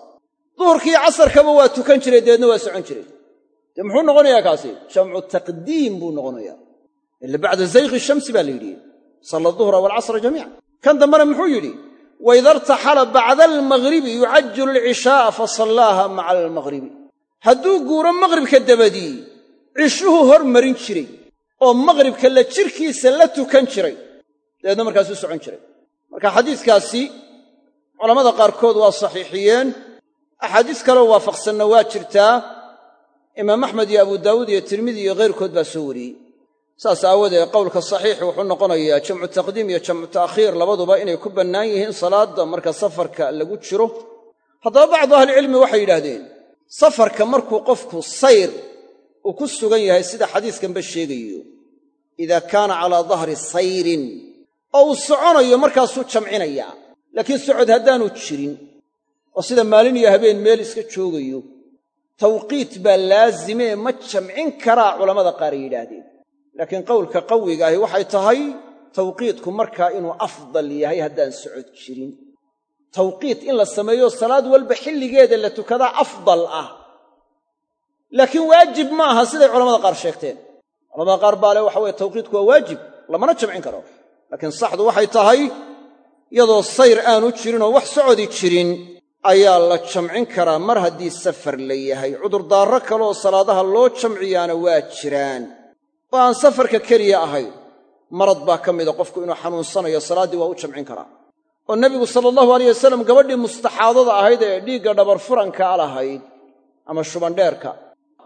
Duhurkii casarkaba waa tukan jiray dabeedna waa socon jiray. Dee muxuu noqonayaa kaasi? Jamcu taqdiim buu noqonayaa. Ila bacda zayqi shamsi baa la yidhi. Salla duhra waalcasra jamiican. Kan dambena muxuu yidhi? Waida irtaxala bacda almaqhribi yucajilu alcishaa'a fa sallaaha maca almaqhribi hadduu guuro maqhribka dabadii cishuhu hor marin jiray oo maqhribka la jirkiisa la tukan jiray. Dabeedna markaasuu socon jiray. Marka xadiiskaasi culammada qaarkood waa saxiixiyeen. Axaadiis kaleo waafaqsanna waa jirtaa imaam axmed iyo abu daawuud iyo tirmidi iyo khayrkood baa soo wariyey. Saas aawadeed qowlka saxiixi wuxuu noqonayaa jamcu taqdiim iyo jamcu ta'khiir labaduba inay ku bannaan yihiin salaadda marka safarka lagu jiro. Haddaba bacdu ahlicilmi waxay yidhaahdeen safarka markuu qofku sayr uu ku sugan yahay sida xadiiskanba sheegayo idaa kaana calaa dahri sayrin. Oo uu soconayo markaasuu jamcinayaa laakiin socod haddaanu jirin oo sida maalin iyo habeen meel iska joogayo tawqiit baa laazimee ma jamcin karaa culammada qaar yidhaahdeen. Laakiin qowlka qawiga ahi waxay tahay tawqiidku markaa inuu afdal yahay haddaan socod jirin tawqiit in la sameeyo salaad walba xilligeeda la tukadaa afdal ah. Laakiin waajib ma aha siday culamada qaar sheegteen. Culamada qaar baa le waxa weye tawqiidku waa waajib lamana jamcin karo. Laakiin saxdu waxay tahay iyadoo sayr aanu jirin oo wax socodi jirin ayaa la jamcin karaa mar haddii safar la yahay. Cudurdaarro kaleoo salaadaha loo jamciyaana waa jiraan. Oo aan safarka keliya ahayn marad baa ka mida qofku inuu xanuunsanayo salaaddii waa u jamcin karaa oo nebigu sala allahu alayh wasalam gabadhii mustaxaadada ahayd ee dhiigga dhabar furankaa lahayd ama shubandheerka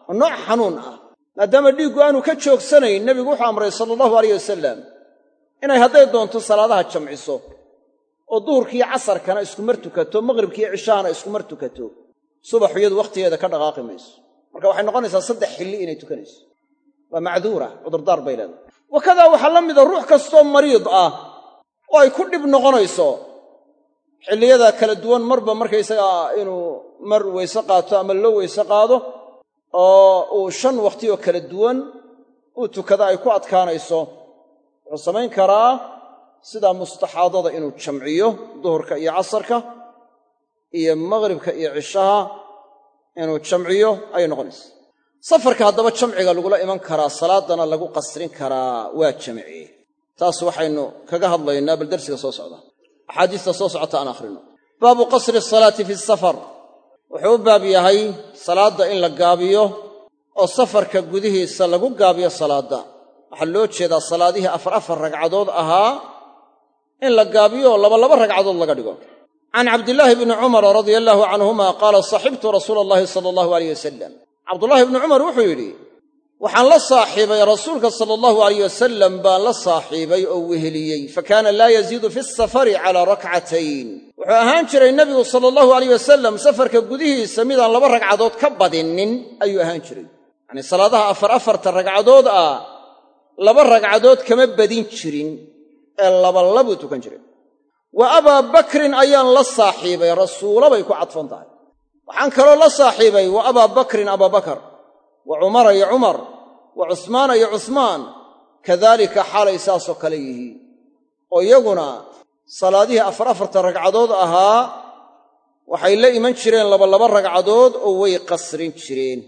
oo nooc xanuun ah. Maadaama dhiiggu aanu ka joogsanayn nebigu wuxuu amray sala allahu alayh wasalam inay hadday doonto salaadaha jamciso oo duhurkiiyo casarkana iskumar tukato maqhribkiiyo cishahana iskumar tukato. Subaxu iyadu wakhtigeeda ka dhaqaaqi mayso. Marka waxay noqonaysaa saddex xilli inay tukanayso. Waa macduura cudurdaar bay leedahay. Wakadaa waxaa la mida ruux kastoo mariid ah oo ay ku dhib noqonayso xilliyada kala duwan marba markaysagaa inuu mar weyse qaato ama loo weyse qaado oo uu shan wakhti oo kala duwan uu tukada ay ku adkaanayso wuxuu samayn karaa sidaa mustaxaadada inuu jamciyo duhurka iyo casarka iyo maqhribka iyo cishaha inuu jamciyo ayay noqonaysa. Safarka haddaba jamciga lagula iman karaa salaadana lagu qasrin karaa waa jamciye taas waxaynu kaga hadlaynaa bal darsiga soo socda axaadiista soo socota aan akhrino. Baabu qasri asalaati fi safar. Wuxuu u baab yahay salaadda in la gaabiyo oo safarka gudihiisa lagu gaabiyo salaadda. Waxaa loo jeedaa salaadihii afar afar ragcadood ahaa in la gaabiyo oo labalaba ragcadood laga dhigo. Can cabdillaahi bni cumara radia allaahu canhuma qaala saxibtu rasuula allahi sala allahu aleyh wasalam cabdullaahi bni cumar wuxuu yidhi waxaan la saaxiibay rasuulka sala allahu alayh wasalam baan la saaxiibay oo weheliyey. Fa kaana laa yaziidu fi safari calaa rakcatayn. Wuxuu ahaan jiray nebigu sala allahu alayh wasalam safarka gudihiisa midaan laba ragcadood ka badinnin ayuu ahaan jiray. Yacnii salaadaha afar afarta ragcadood ah laba ragcadood kama badin jirin ee labalabuu tukan jiray. Wa abaa bakrin ayaan la saaxiibay rasuula bay ku cadfan tahay. Waxaan kaloo la saaxiibay wa abaa bakrin abaabakar wa cumara iyo cumar wa cusmaana iyo cusmaan kadaalika xaalay saasoo kale yihiin. Oo iyaguna salaadihii afar afarta ragcadood ahaa waxay la iman jireen labalaba ragcadood oo way qasrin jireen.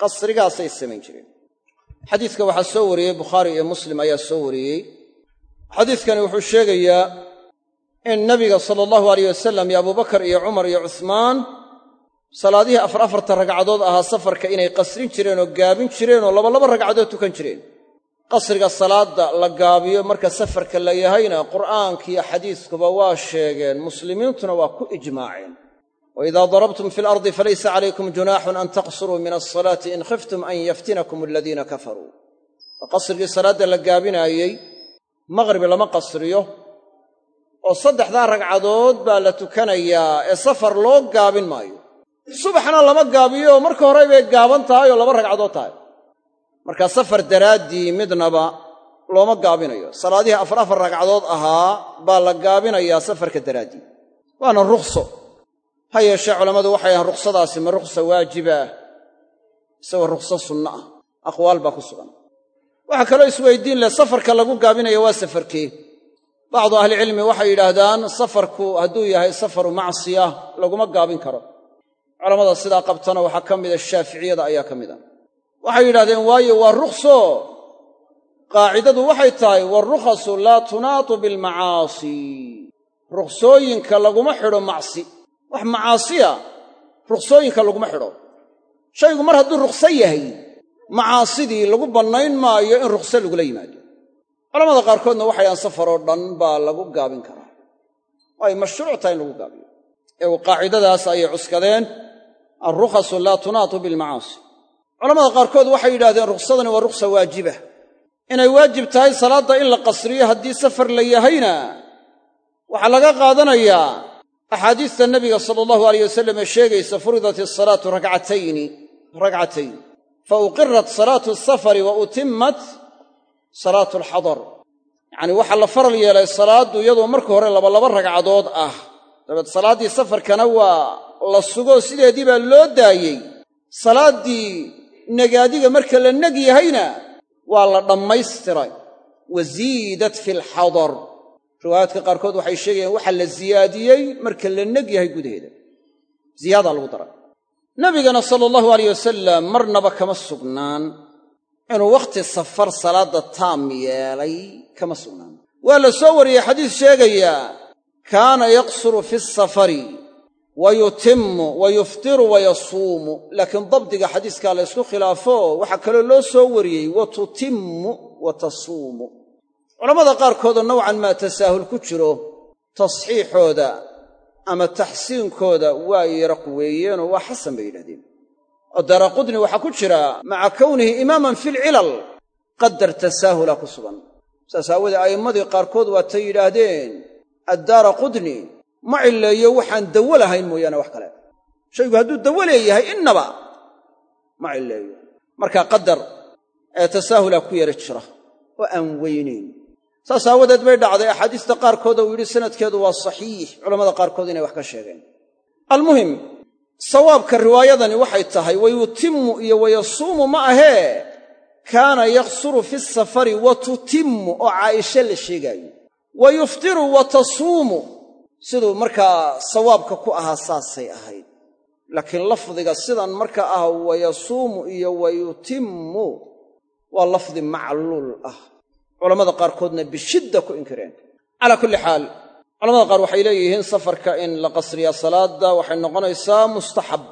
Qasrigaasay samayn jireen. Xadiidka waxaa soo wariyey bukhaari iyo muslim ayaa soo wariyey. Xadiidkani wuxuu sheegayaa in nabiga sala allahu alayh wasalam iyo abubakar iyo cumar iyo cusmaan salaadihii afar afarta ragcadood ahaa safarka inay qasrin jireen oo gaabin jireen oo labalaba ragcadood tukan jireen. Qasriga salaadda la gaabiyo marka safarka la yahayna qur'aankiiyo xadiiskuba waa sheegeen muslimiintuna waa ku ijmaaceen. Wa idaa darabtum fi alardi falaysa calaykum junaaxun an taqsuruu min alsalaati in khiftum an yaftinakum aladiina kafaruu. Qasrigii salaadda la gaabinaayey maqhrib lama qasriyo oo saddexdaa ragcadood baa la tukanayaa ee safar loo gaabin maayo subaxna lama gaabiyo marka hore bay gaaban tahay oo laba ragcadood tahay. Markaa safar daraaddii midnaba looma gaabinayo. Salaadihii afar afar ragcadood ahaa baa la gaabinayaa safarka daraaddii waana rukhso ha yeeshee culammadu waxay ahaan rukhsadaasi ma rukhsa waajiba ah isagoo rukhso sunno ah. Aqwaal baa ku sugan. Waxaa kaloo isweydiin leh safarka lagu gaabinaya waa safarkee bacdu ahlicilmi waxay yidhaahdaan safarku hadduu yahay safaru macsiya laguma gaabin karo culammada sidaa qabtana waxaa ka mida shaaficiyada ayaa ka mid a waxay yidhahdeen waayo waa rukhso qaacidadu waxay tahay waarukhasu laa tunaatu bilmacaasi. Rukhsooyinka laguma xidho macsi. Wax macaasiya rukhsooyinka laguma xidho. Shaygu mar hadduu rukhso yahay macaasidii lagu bannayn maayo in rukhso lagula yimaado. Culamada qaarkoodna waxay aan safaroo dhan baa lagu gaabin karaa. Oo ay mashruuc tahay in lagu gaabiyo. Ee qaacidadaas ayay cuskadeen alrukhasu laa tunaatu bilmacaasi culamada qaarkood waxay yidhahdeen rukhsadani waa rukhsa waajiba inay waajib tahay salaadda in la qasriyo haddii safar la yahayna waxaa laga qaadanayaa axaadiista nebiga sala allahu alayh wasalam ee sheegaysa furidat isalaatu rakcatayni ragcatayn fa uqirat salaatu asafari wa utimmat salaatu alxadar yacanii waxaa la faral yeelay salaaddu iyadoo marka hore labalaba ragcadood ah dabeed salaaddii safarkana waa la sugo sideedii baa loo daayey. Salaaddii nagaadiga marka la neg yahayna waa la dhammaystiray. Wa ziidat fi alxadar riwaayaadka qaarkood waxay sheegayaan waxaa la siyaadiyey marka la neg yahay gudaheeda. Ziyaadaa lagu daray. Nabigana sala allahu alayh wasalam marnaba kama sugnaan. Inuu wakhti safar salaadda taam yeelay kama sugnaan. Waa la soo wariyey xadiis sheegaya kaana yaqsuru fi safari wa yutimmu wa yuftiru wa yasuumu laakiin dabdiga xadiiskaa la ysku khilaafo waxaa kaloo loo soo wariyey wa tutimmu wa tasuumu culammada qaarkoodoo nowcan maa tasaahul ku jiro tasxiixooda ama taxsiinkooda waa yara quweeyeenoo waa xasan bay yidhahdeen. oo daara qudni waxaa ku jira maca kownihi imaaman fi lcilal qadar tasaahula ku sugan. saas aawoodee a'immadii qaarkood waatay yidhaahdeen addaara qudni ma cilleeyo waxaan dawo lahayn mooyaane wax kale. Shaygu hadduu dawo leeyahay innaba ma cilleeyo. Markaa qadar ee tasaahulaa ku yara jira oo aan weynayn saas aawadeed bay dhacday axaadiista qaarkood uu yidhi sanadkeedu waa saxiix. Culammada qaarkood inay wax ka sheegeen. Almuhim sawaabka riwaayadani waxay tahay wayutimmu iyo wayasuumu ma ahee kaana yaqsuru fi safari wa tutimmu oo caaisha la sheegaayo. Wa yuftiru wa siduu markaa sawaabka ku ahaa saasay ahayd. Laakiin lafdiga sidan marka ah wayasuumu iyo wayutimmu waa lafdi macluul ah. Culammada qaarkoodna bishidda ku inkireen. Calaa kulli xaal culamada qaar waxay leeyihiin safarka in la qasriyaa salaadda waxay noqonaysaa mustaxab.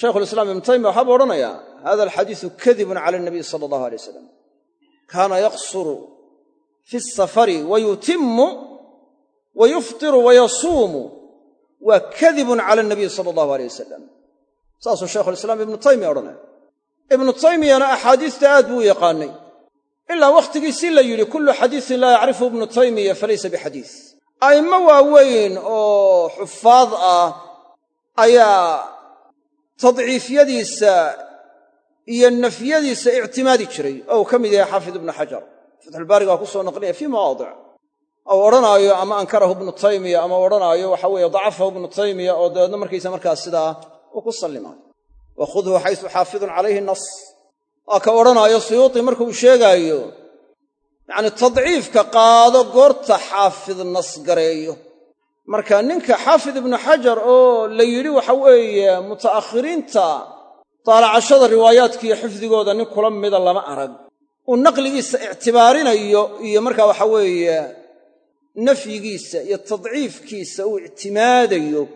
Shaykhulislaam ibnu taymiya waxaabuu odhanayaa hada alxadiisu kadibun cala nabiy sala allahu alay wasalam kaana yaqsuru fi safari wa yutimmu wa yuftiru wa yasuumu waa kadibun cala nabiy sala allahu aleyh wasalam saasuu shaykhulislaam ibnu taymiya odhanaya ibnu taymiyana axaadiista aad buu u yaqaanay ilaa wakhtigiisii la yidhi kullu xadiisin laa yacrifu ibnu taymiya falaysa bixadiis a'immo waaweyn oo xufaad ah ayaa tadciifyadiisa iyo nafyadiisa ictimaadi jiray oo uu ka mid yahay xaafid ibnu xajar fatxulbaariga waa ku soo naqlinaya fii mawaadic ou odhanaayo ama ankarahu ibnu taymiya ama odhanaayo waxa weeye dacafahu ibnu taymiya oo dabeedna markaysa markaas sidaa uu ku sallimaayo wa khudhu xaysu xaafidun calayhi nas. Waa ka odhanaayo suyuuti markuu sheegaayo yacni tadciifka qaado goorta xaafid nasgareeyo marka ninka xaafid ibnu xajar oo la yidhi waxa weeye muta'akhiriinta daalacashada riwaayaadka iyo xifdigooda nin kula mida lama arag. Uu naqligiisa ictibaarinayo iyo markaa waxa weeye nafyigiisa iyo tadciifkiisa uu ictimaadayo.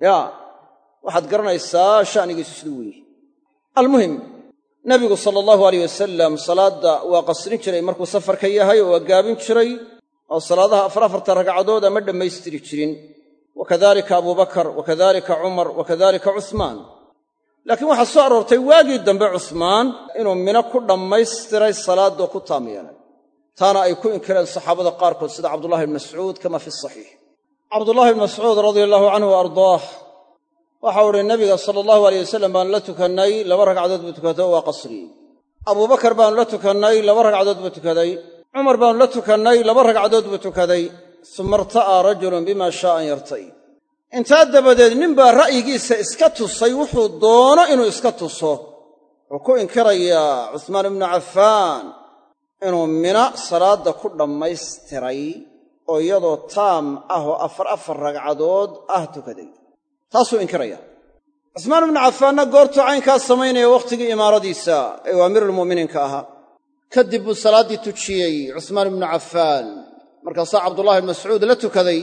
Yaa waxaad garanaysaa sha'nigiisu siduu weeye almuhim nabigu sala allahu alayh wasalam salaadda waa qasrin jiray markuu safarka yahay oo waa gaabin jiray oo salaadaha afar afarta ragcadood ama dhammaystiri jirin. Wa kadalika abubakar wa cumar wa kadalika cuhmaan laakiin waxaa soo aroortay waagii dambe cuhmaan inuu mino ku dhammaystiray salaadoo ku taam yeelay taana ay ku inkireen saxaabada qaarkood sida cabdullahi bn mascuud kama fi saxiix. Cabdullahi bn mascuud radia allahu canhu wa ardaah waxau uhi nabiga sala allahu aleyh wasalam baanu la tukannay laba ragcadood buu tukaday oo waa qasriyey abubakar baanu la tukannay laba ragcadood buu tukaday. Cumar baanu la tukannay laba ragcadood buu tukaday. Suma irta'aa rajulun bima shaa an yarta'i. Intaa dabadeed ninbaa ra'yigiisa iska tusay wuxuu doono inuu iska tuso. Wuxuu ku inkirayaa cusmaan ibnu cafaan inuu mina salaadda ku dhammaystiray oo iyadoo taam ah oo afar afar ragcadood ah tukaday. Taasuu inkiraya. Cusmaan ibnu cafaanna goortuu caynkaa samaynaya wakhtigii imaaradiisa ee uu amiirulmu'miniinka ahaa. Kadib buu salaaddii tujiyey cusmaan ibnu cafaan. Markaasaa cabdullahi ibn mascuud la tukaday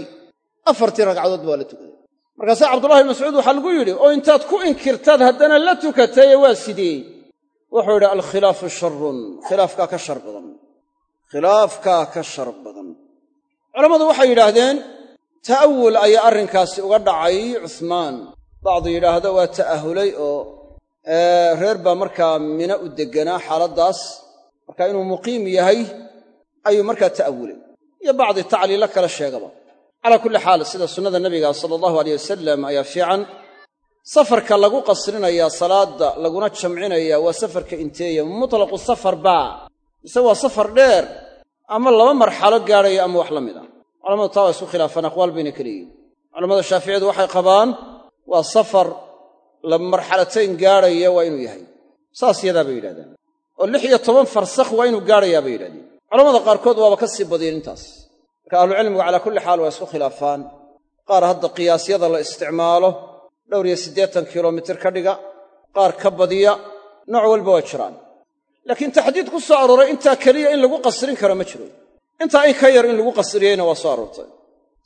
afartii ragcadood baa la tukaday. Markaasaa cabdullahi ibn mascuud waxaa lagu yidhi oo intaad ku inkirtaad haddana la tukataye waa sidee wuxuu yidhi alkhilaafu sharun khilaafkaa ka shar badan. Khilaafkaa ka shar badan. Culammadu waxay yidhaahdeen ta'awul ayaa arrinkaasi uga dhacay cusmaan bacdu yidhaahdo waa ta'ahulay oo reer baa markaa mina u degganaa xaaladdaas marka inuu muqiim yahay ayuu markaa ta'awulay. Iyo bacdi tacliilo kale sheegaba. Calaa kulli xaal sida sunnada nabiga sala allahu aleyh wasalam ayaa fiican safarka lagu qasrinayaa salaadda laguna jamcinayaa waa safarka inteeya. Mutlaqu safar baa mise waa safar dheer ama laba marxalo gaadhaya ama wax la mid ah. Culamadu taa waa isku khilaafaan aqwaal bayna ka leeyihiin culamada shaaficiyadu waxay qabaan waa safar laba marxalatayn gaadhaya waa inuu yahay. Saas yadaa bay yidhahdaan oo lix iyo toban farsakh waa inuu gaadhayaa bay yidhahdeen. Culamada qaarkood waaba ka sii badiyeen intaas. Marka ahlucilmigu calaa kulli xaal waa isku khilaafaan. Qaar hadda qiyaasyada la isticmaalo dhowr iyo siddeetan kilomitir ka dhiga qaar ka badiya nooc walba waa jiraan. Laakiin taxdiid ku soo arooray intaa keliya in lagu qasrin karo ma jiro. Intaa in ka yar in lagu qasriyeyna waa soo aroortay.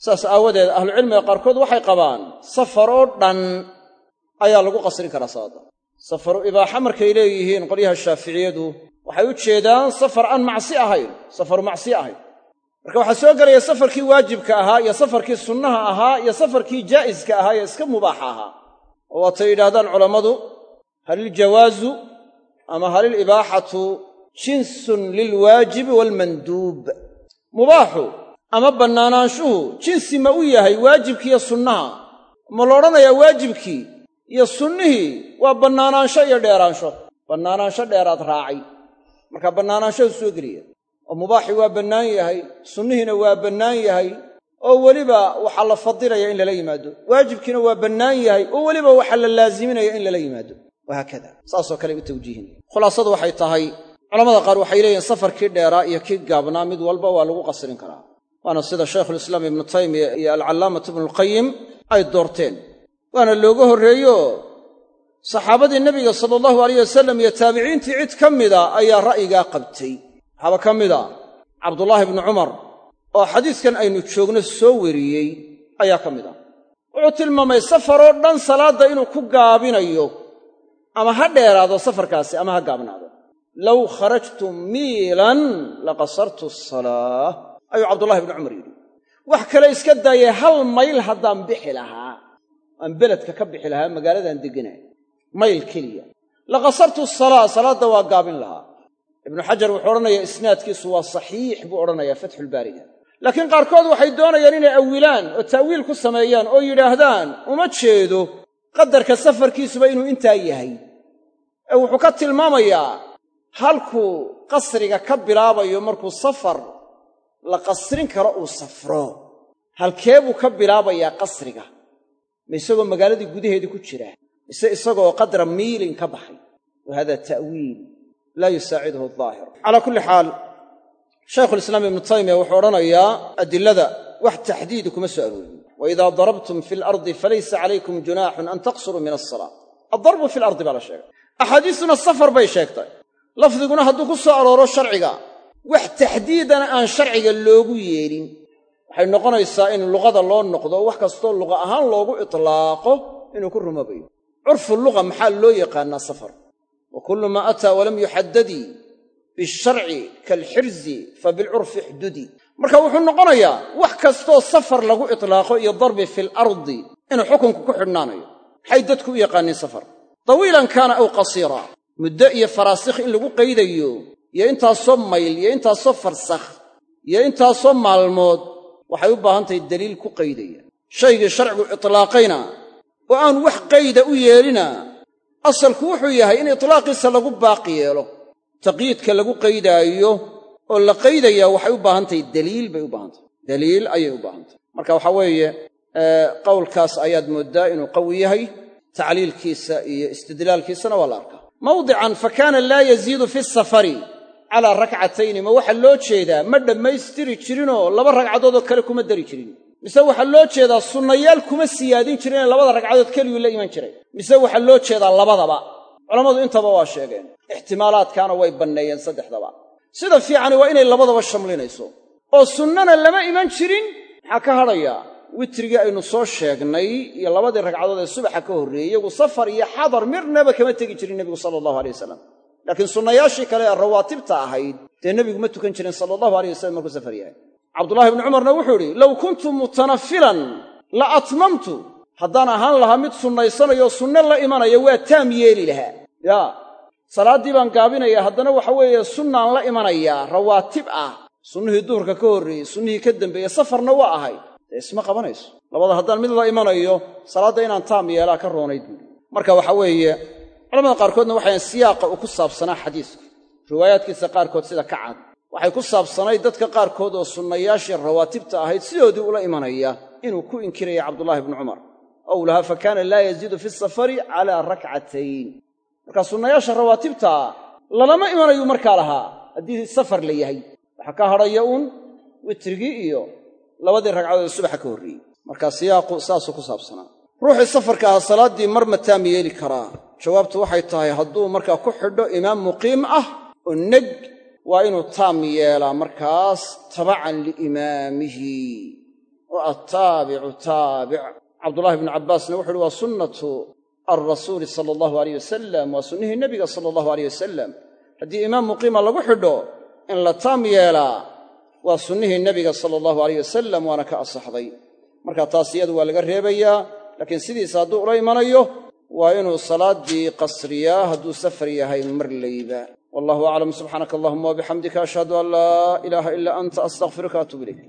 Saas aawadeed ahlucilmiga qaarkood waxay qabaan safar oo dhan ayaa lagu qasrin karaa salaadda safaru ibaaxa markay leeyihiin qolyaha shaaficiyadu waxay u jeedaan safar aan macsi ahayn safaru macsi ahayn marka waxaa soo gelaya safarkii waajibka ahaa iyo safarkii sunnaha ahaa iyo safarkii jaa'iska ahaa ee iska mubaaxa ahaa. Oo waatay yidhaahdaan culammadu haliljawaazu ama halilibaaxatu jinsun lilwaajibi waalmanduub mubaaxu ama bannaanaanshuhu jinsi ma u yahay waajibkiiyo sunnaha. Ma la odhanayaa waajibkii iyo sunnihii? Waa bannaanaansho iyo dheeraansho. Bannaanaansho dheeraad raacay. Markaa bannaanaanshadu soo geliya oo mubaaxii waa bannaan yahay sunnihiina waa bannaan yahay oo weliba waxaa la fadilaya in lala yimaado. Waajibkiina waa bannaan yahay oo weliba waxaa la laaziminaya in lala yimaado. Wahaakada saasoo kale u tawjiihin khulaasadu waxay tahay culamada qaar waxay leeyihiin safarkii dheeraa iyo kii gaabnaa mid walba waa lagu qasrin karaa. Waana sida shaykhulislaam ibnu taymiya iyo alcallaamatu ibnulqayim ay doorteen. Waana looga horreeyo saxaabadii nebiga sala allahu alayh wasalam iyo taabiciintii cid ka mida ayaa ra'yigaa qabtay waxaaba ka mid a cabdullaahi bnu cumar oo xadiiskan aynu joogno soo weriyey ayaa ka mid ah wuxuu tilmaamay safaroo dhan salaadda inuu ku gaabinayo ama ha dheeraado safarkaasi ama ha gaabnaado. Low kharajtu miilan laqasartu asalaa ayuu cabdullahi bnu cumar yidhi. Wax kale iska daayay hal mayl haddaan bixi lahaa aan beledka ka bixi lahaa magaaladan degganahay mayl keliya. Laqasartu asalaa salaadda waa gaabin lahaa ibnu xajar wuxuu odhanayaa isnaadkiisu waa saxiix buu odhanayaa fatxulbaariga laakiin qaarkood waxay doonayaan inay awilaan oo ta'wiil ku sameeyaan oo yidhaahdaan uma jeedo qadarka safarkiisuba inuu intaa yahay. Ee wuxuu ka tilmaamayaa halkuu qasriga ka bilaabayo markuu safar la qasrin karo uu safro. Halkee buu ka bilaabayaa qasriga? Ma isagoo magaaladii gudaheedii ku jira? Mise isagoo qadra miilin ka baxay? Wa hada ta'wiil laa yusaaciduhu daahir calaa kulli xaal shaykhulislaam ibnu taymiya wuxuu odhanayaa adilada wax taxdiidi kuma soo aroorin wa idaa darabtum fi alardi falaysa calaykum junaaxun an taqsuruu min asalaa addarbu fi lardi baa la sheegay axaadiistuna safar bay sheegtay lafdiguna hadduu ku soo arooro sharciga wax taxdiidana aan sharciga loogu yeelin waxay noqonaysaa in luqada loo noqdo wax kastoo luqa ahaan loogu itlaaqo inuu ku rumoobayo curfu luqa maxaa loo yaqaannaa safar wa kullu maa ataa walam yuxaddadii bisharci kaalxirzi fa bilcurfi xdudi marka wuxuu noqonayaa wax kastoo safar lagu itlaaqo iyo darbi fi lardi inuu xukunku ku xidhnaanayo. Maxay dadku u yaqaaniin safar? Tawiilan kaana aw qasiira. Muddo iyo faraasikh in lagu qaydayo iyo intaasoo mayl iyo intaasoo farsakh iyo intaasoo maalmood waxay u baahan tahay daliil ku qaydaya. Shaygii sharcigu itlaaqayna oo aan wax qayda u yeelina asalku wuxuu yahay in itlaaqiisa lagu baaqi yeelo taqyiidka lagu qaydaayo oo la qaydayaa waxay u baahan tahay daliil bay u baahan tahay daliil ayay u baahan tahay marka waxaa weeye qowlkaas ayaad mooddaa inuu qawi yahay tacliilkiisa iyo istidlaalkiisana waa la arkaa. Mawdican fa kaana laa yaziidu fi safari calaa rakcatayni ma waxaa loo jeedaa ma dhammaystiri jirinoo laba ragcadoodoo kale kuma dari jirin mise waxaa loo jeedaa sunnayaal kuma siyaadin jirinee labada ragcadood keliyuu la iman jiray. mise waxaa loo jeedaa labadaba. culammadu intaba waa sheegeen ixtimaalaadkaana way banneeyeen saddexdaba. sida fiicani waa inay labadaba shamlinayso. oo sunnana lama iman jirin maxaa ka hadhayaa witrigii aynu soo sheegnay iyo labadii ragcadood ee subaxa ka horreeyey iyagu safar iyo xadar mirnaba kama tegi jirin nebigu sala allahu alay wasalam laakiin sunnayaashii kale ee rawaatibta ahayd dee nebigu ma tukan jirin sala allahu alay wasalam markuu safar yahay cabdullahi bnu cumarna wuxuu idhi low kuntu mutanafilan la atmamtu. Haddaan ahaan lahaa mid sunnaysanayo sunne la imanaya waa taam yeeli lahaa. Yaa salaaddii baan gaabinaya haddana waxa weeye sunnaan la imanayaa rawaatib ah. Sunnihii duhurka ka horreeyey sunnihii ka dambeeye safarna waa ahay. Dee isma qabanayso. Labada haddaan mid la imanayo salaadda inaan taam yeelaa ka roonayd buuri marka waxa weeye culamada qaarkoodna waxayan siyaaqa uu ku saabsanaa xadiisku riwaayaadkiisa qaarkood sida ka cad waxay ku saabsanayd dadka qaarkood oo sunnayaashii rawaatibta ahayd sidoodii ula imanaya inuu ku inkiraya cabdullaahi bnu cumar. Ow lahaa fa kaana laa yaziidu fi safari calaa rakcatayn. Marka sunnayaasha rawaatibtaa lalama imanayuu markaa lahaa haddii safar la yahay. Waxaa ka hadhaya uun witrigii iyo labadii ragcadood subaxa ka horreeyey markaa siyaaqu saasuu ku saabsanaa. Ruuxii safarka ahaa salaaddii mar mataam yeeli karaa. Jawaabtu waxay tahay hadduu markaa ku xidho imaam muqiim ah oo neg waa inuu taam yeelaa markaas tabacan liimaamihi. Oo attaabicu taabic. Cabdullahi bnu cabbaasna wuxu uhi waa sunnatu alrasuuli sala allahu aleyh wasalam waa sunnihii nebiga sala allahu aleyh wasalam haddii imaam muqiima lagu xidho in la taam yeelaa waa sunnihii nebiga sala allahu aleyh wasalam waana ka asaxday. Marka taas iyadu waa laga reebayaa laakiin sidiisa hadduu ula imanayo waa inuu salaaddii qasriyaa hadduu safar yahay mar layba wallahu aclam subxaanaka allahuma wabixamdika ashhadu an laa ilaaha ilaa anta astaqfiruka atuub ilayk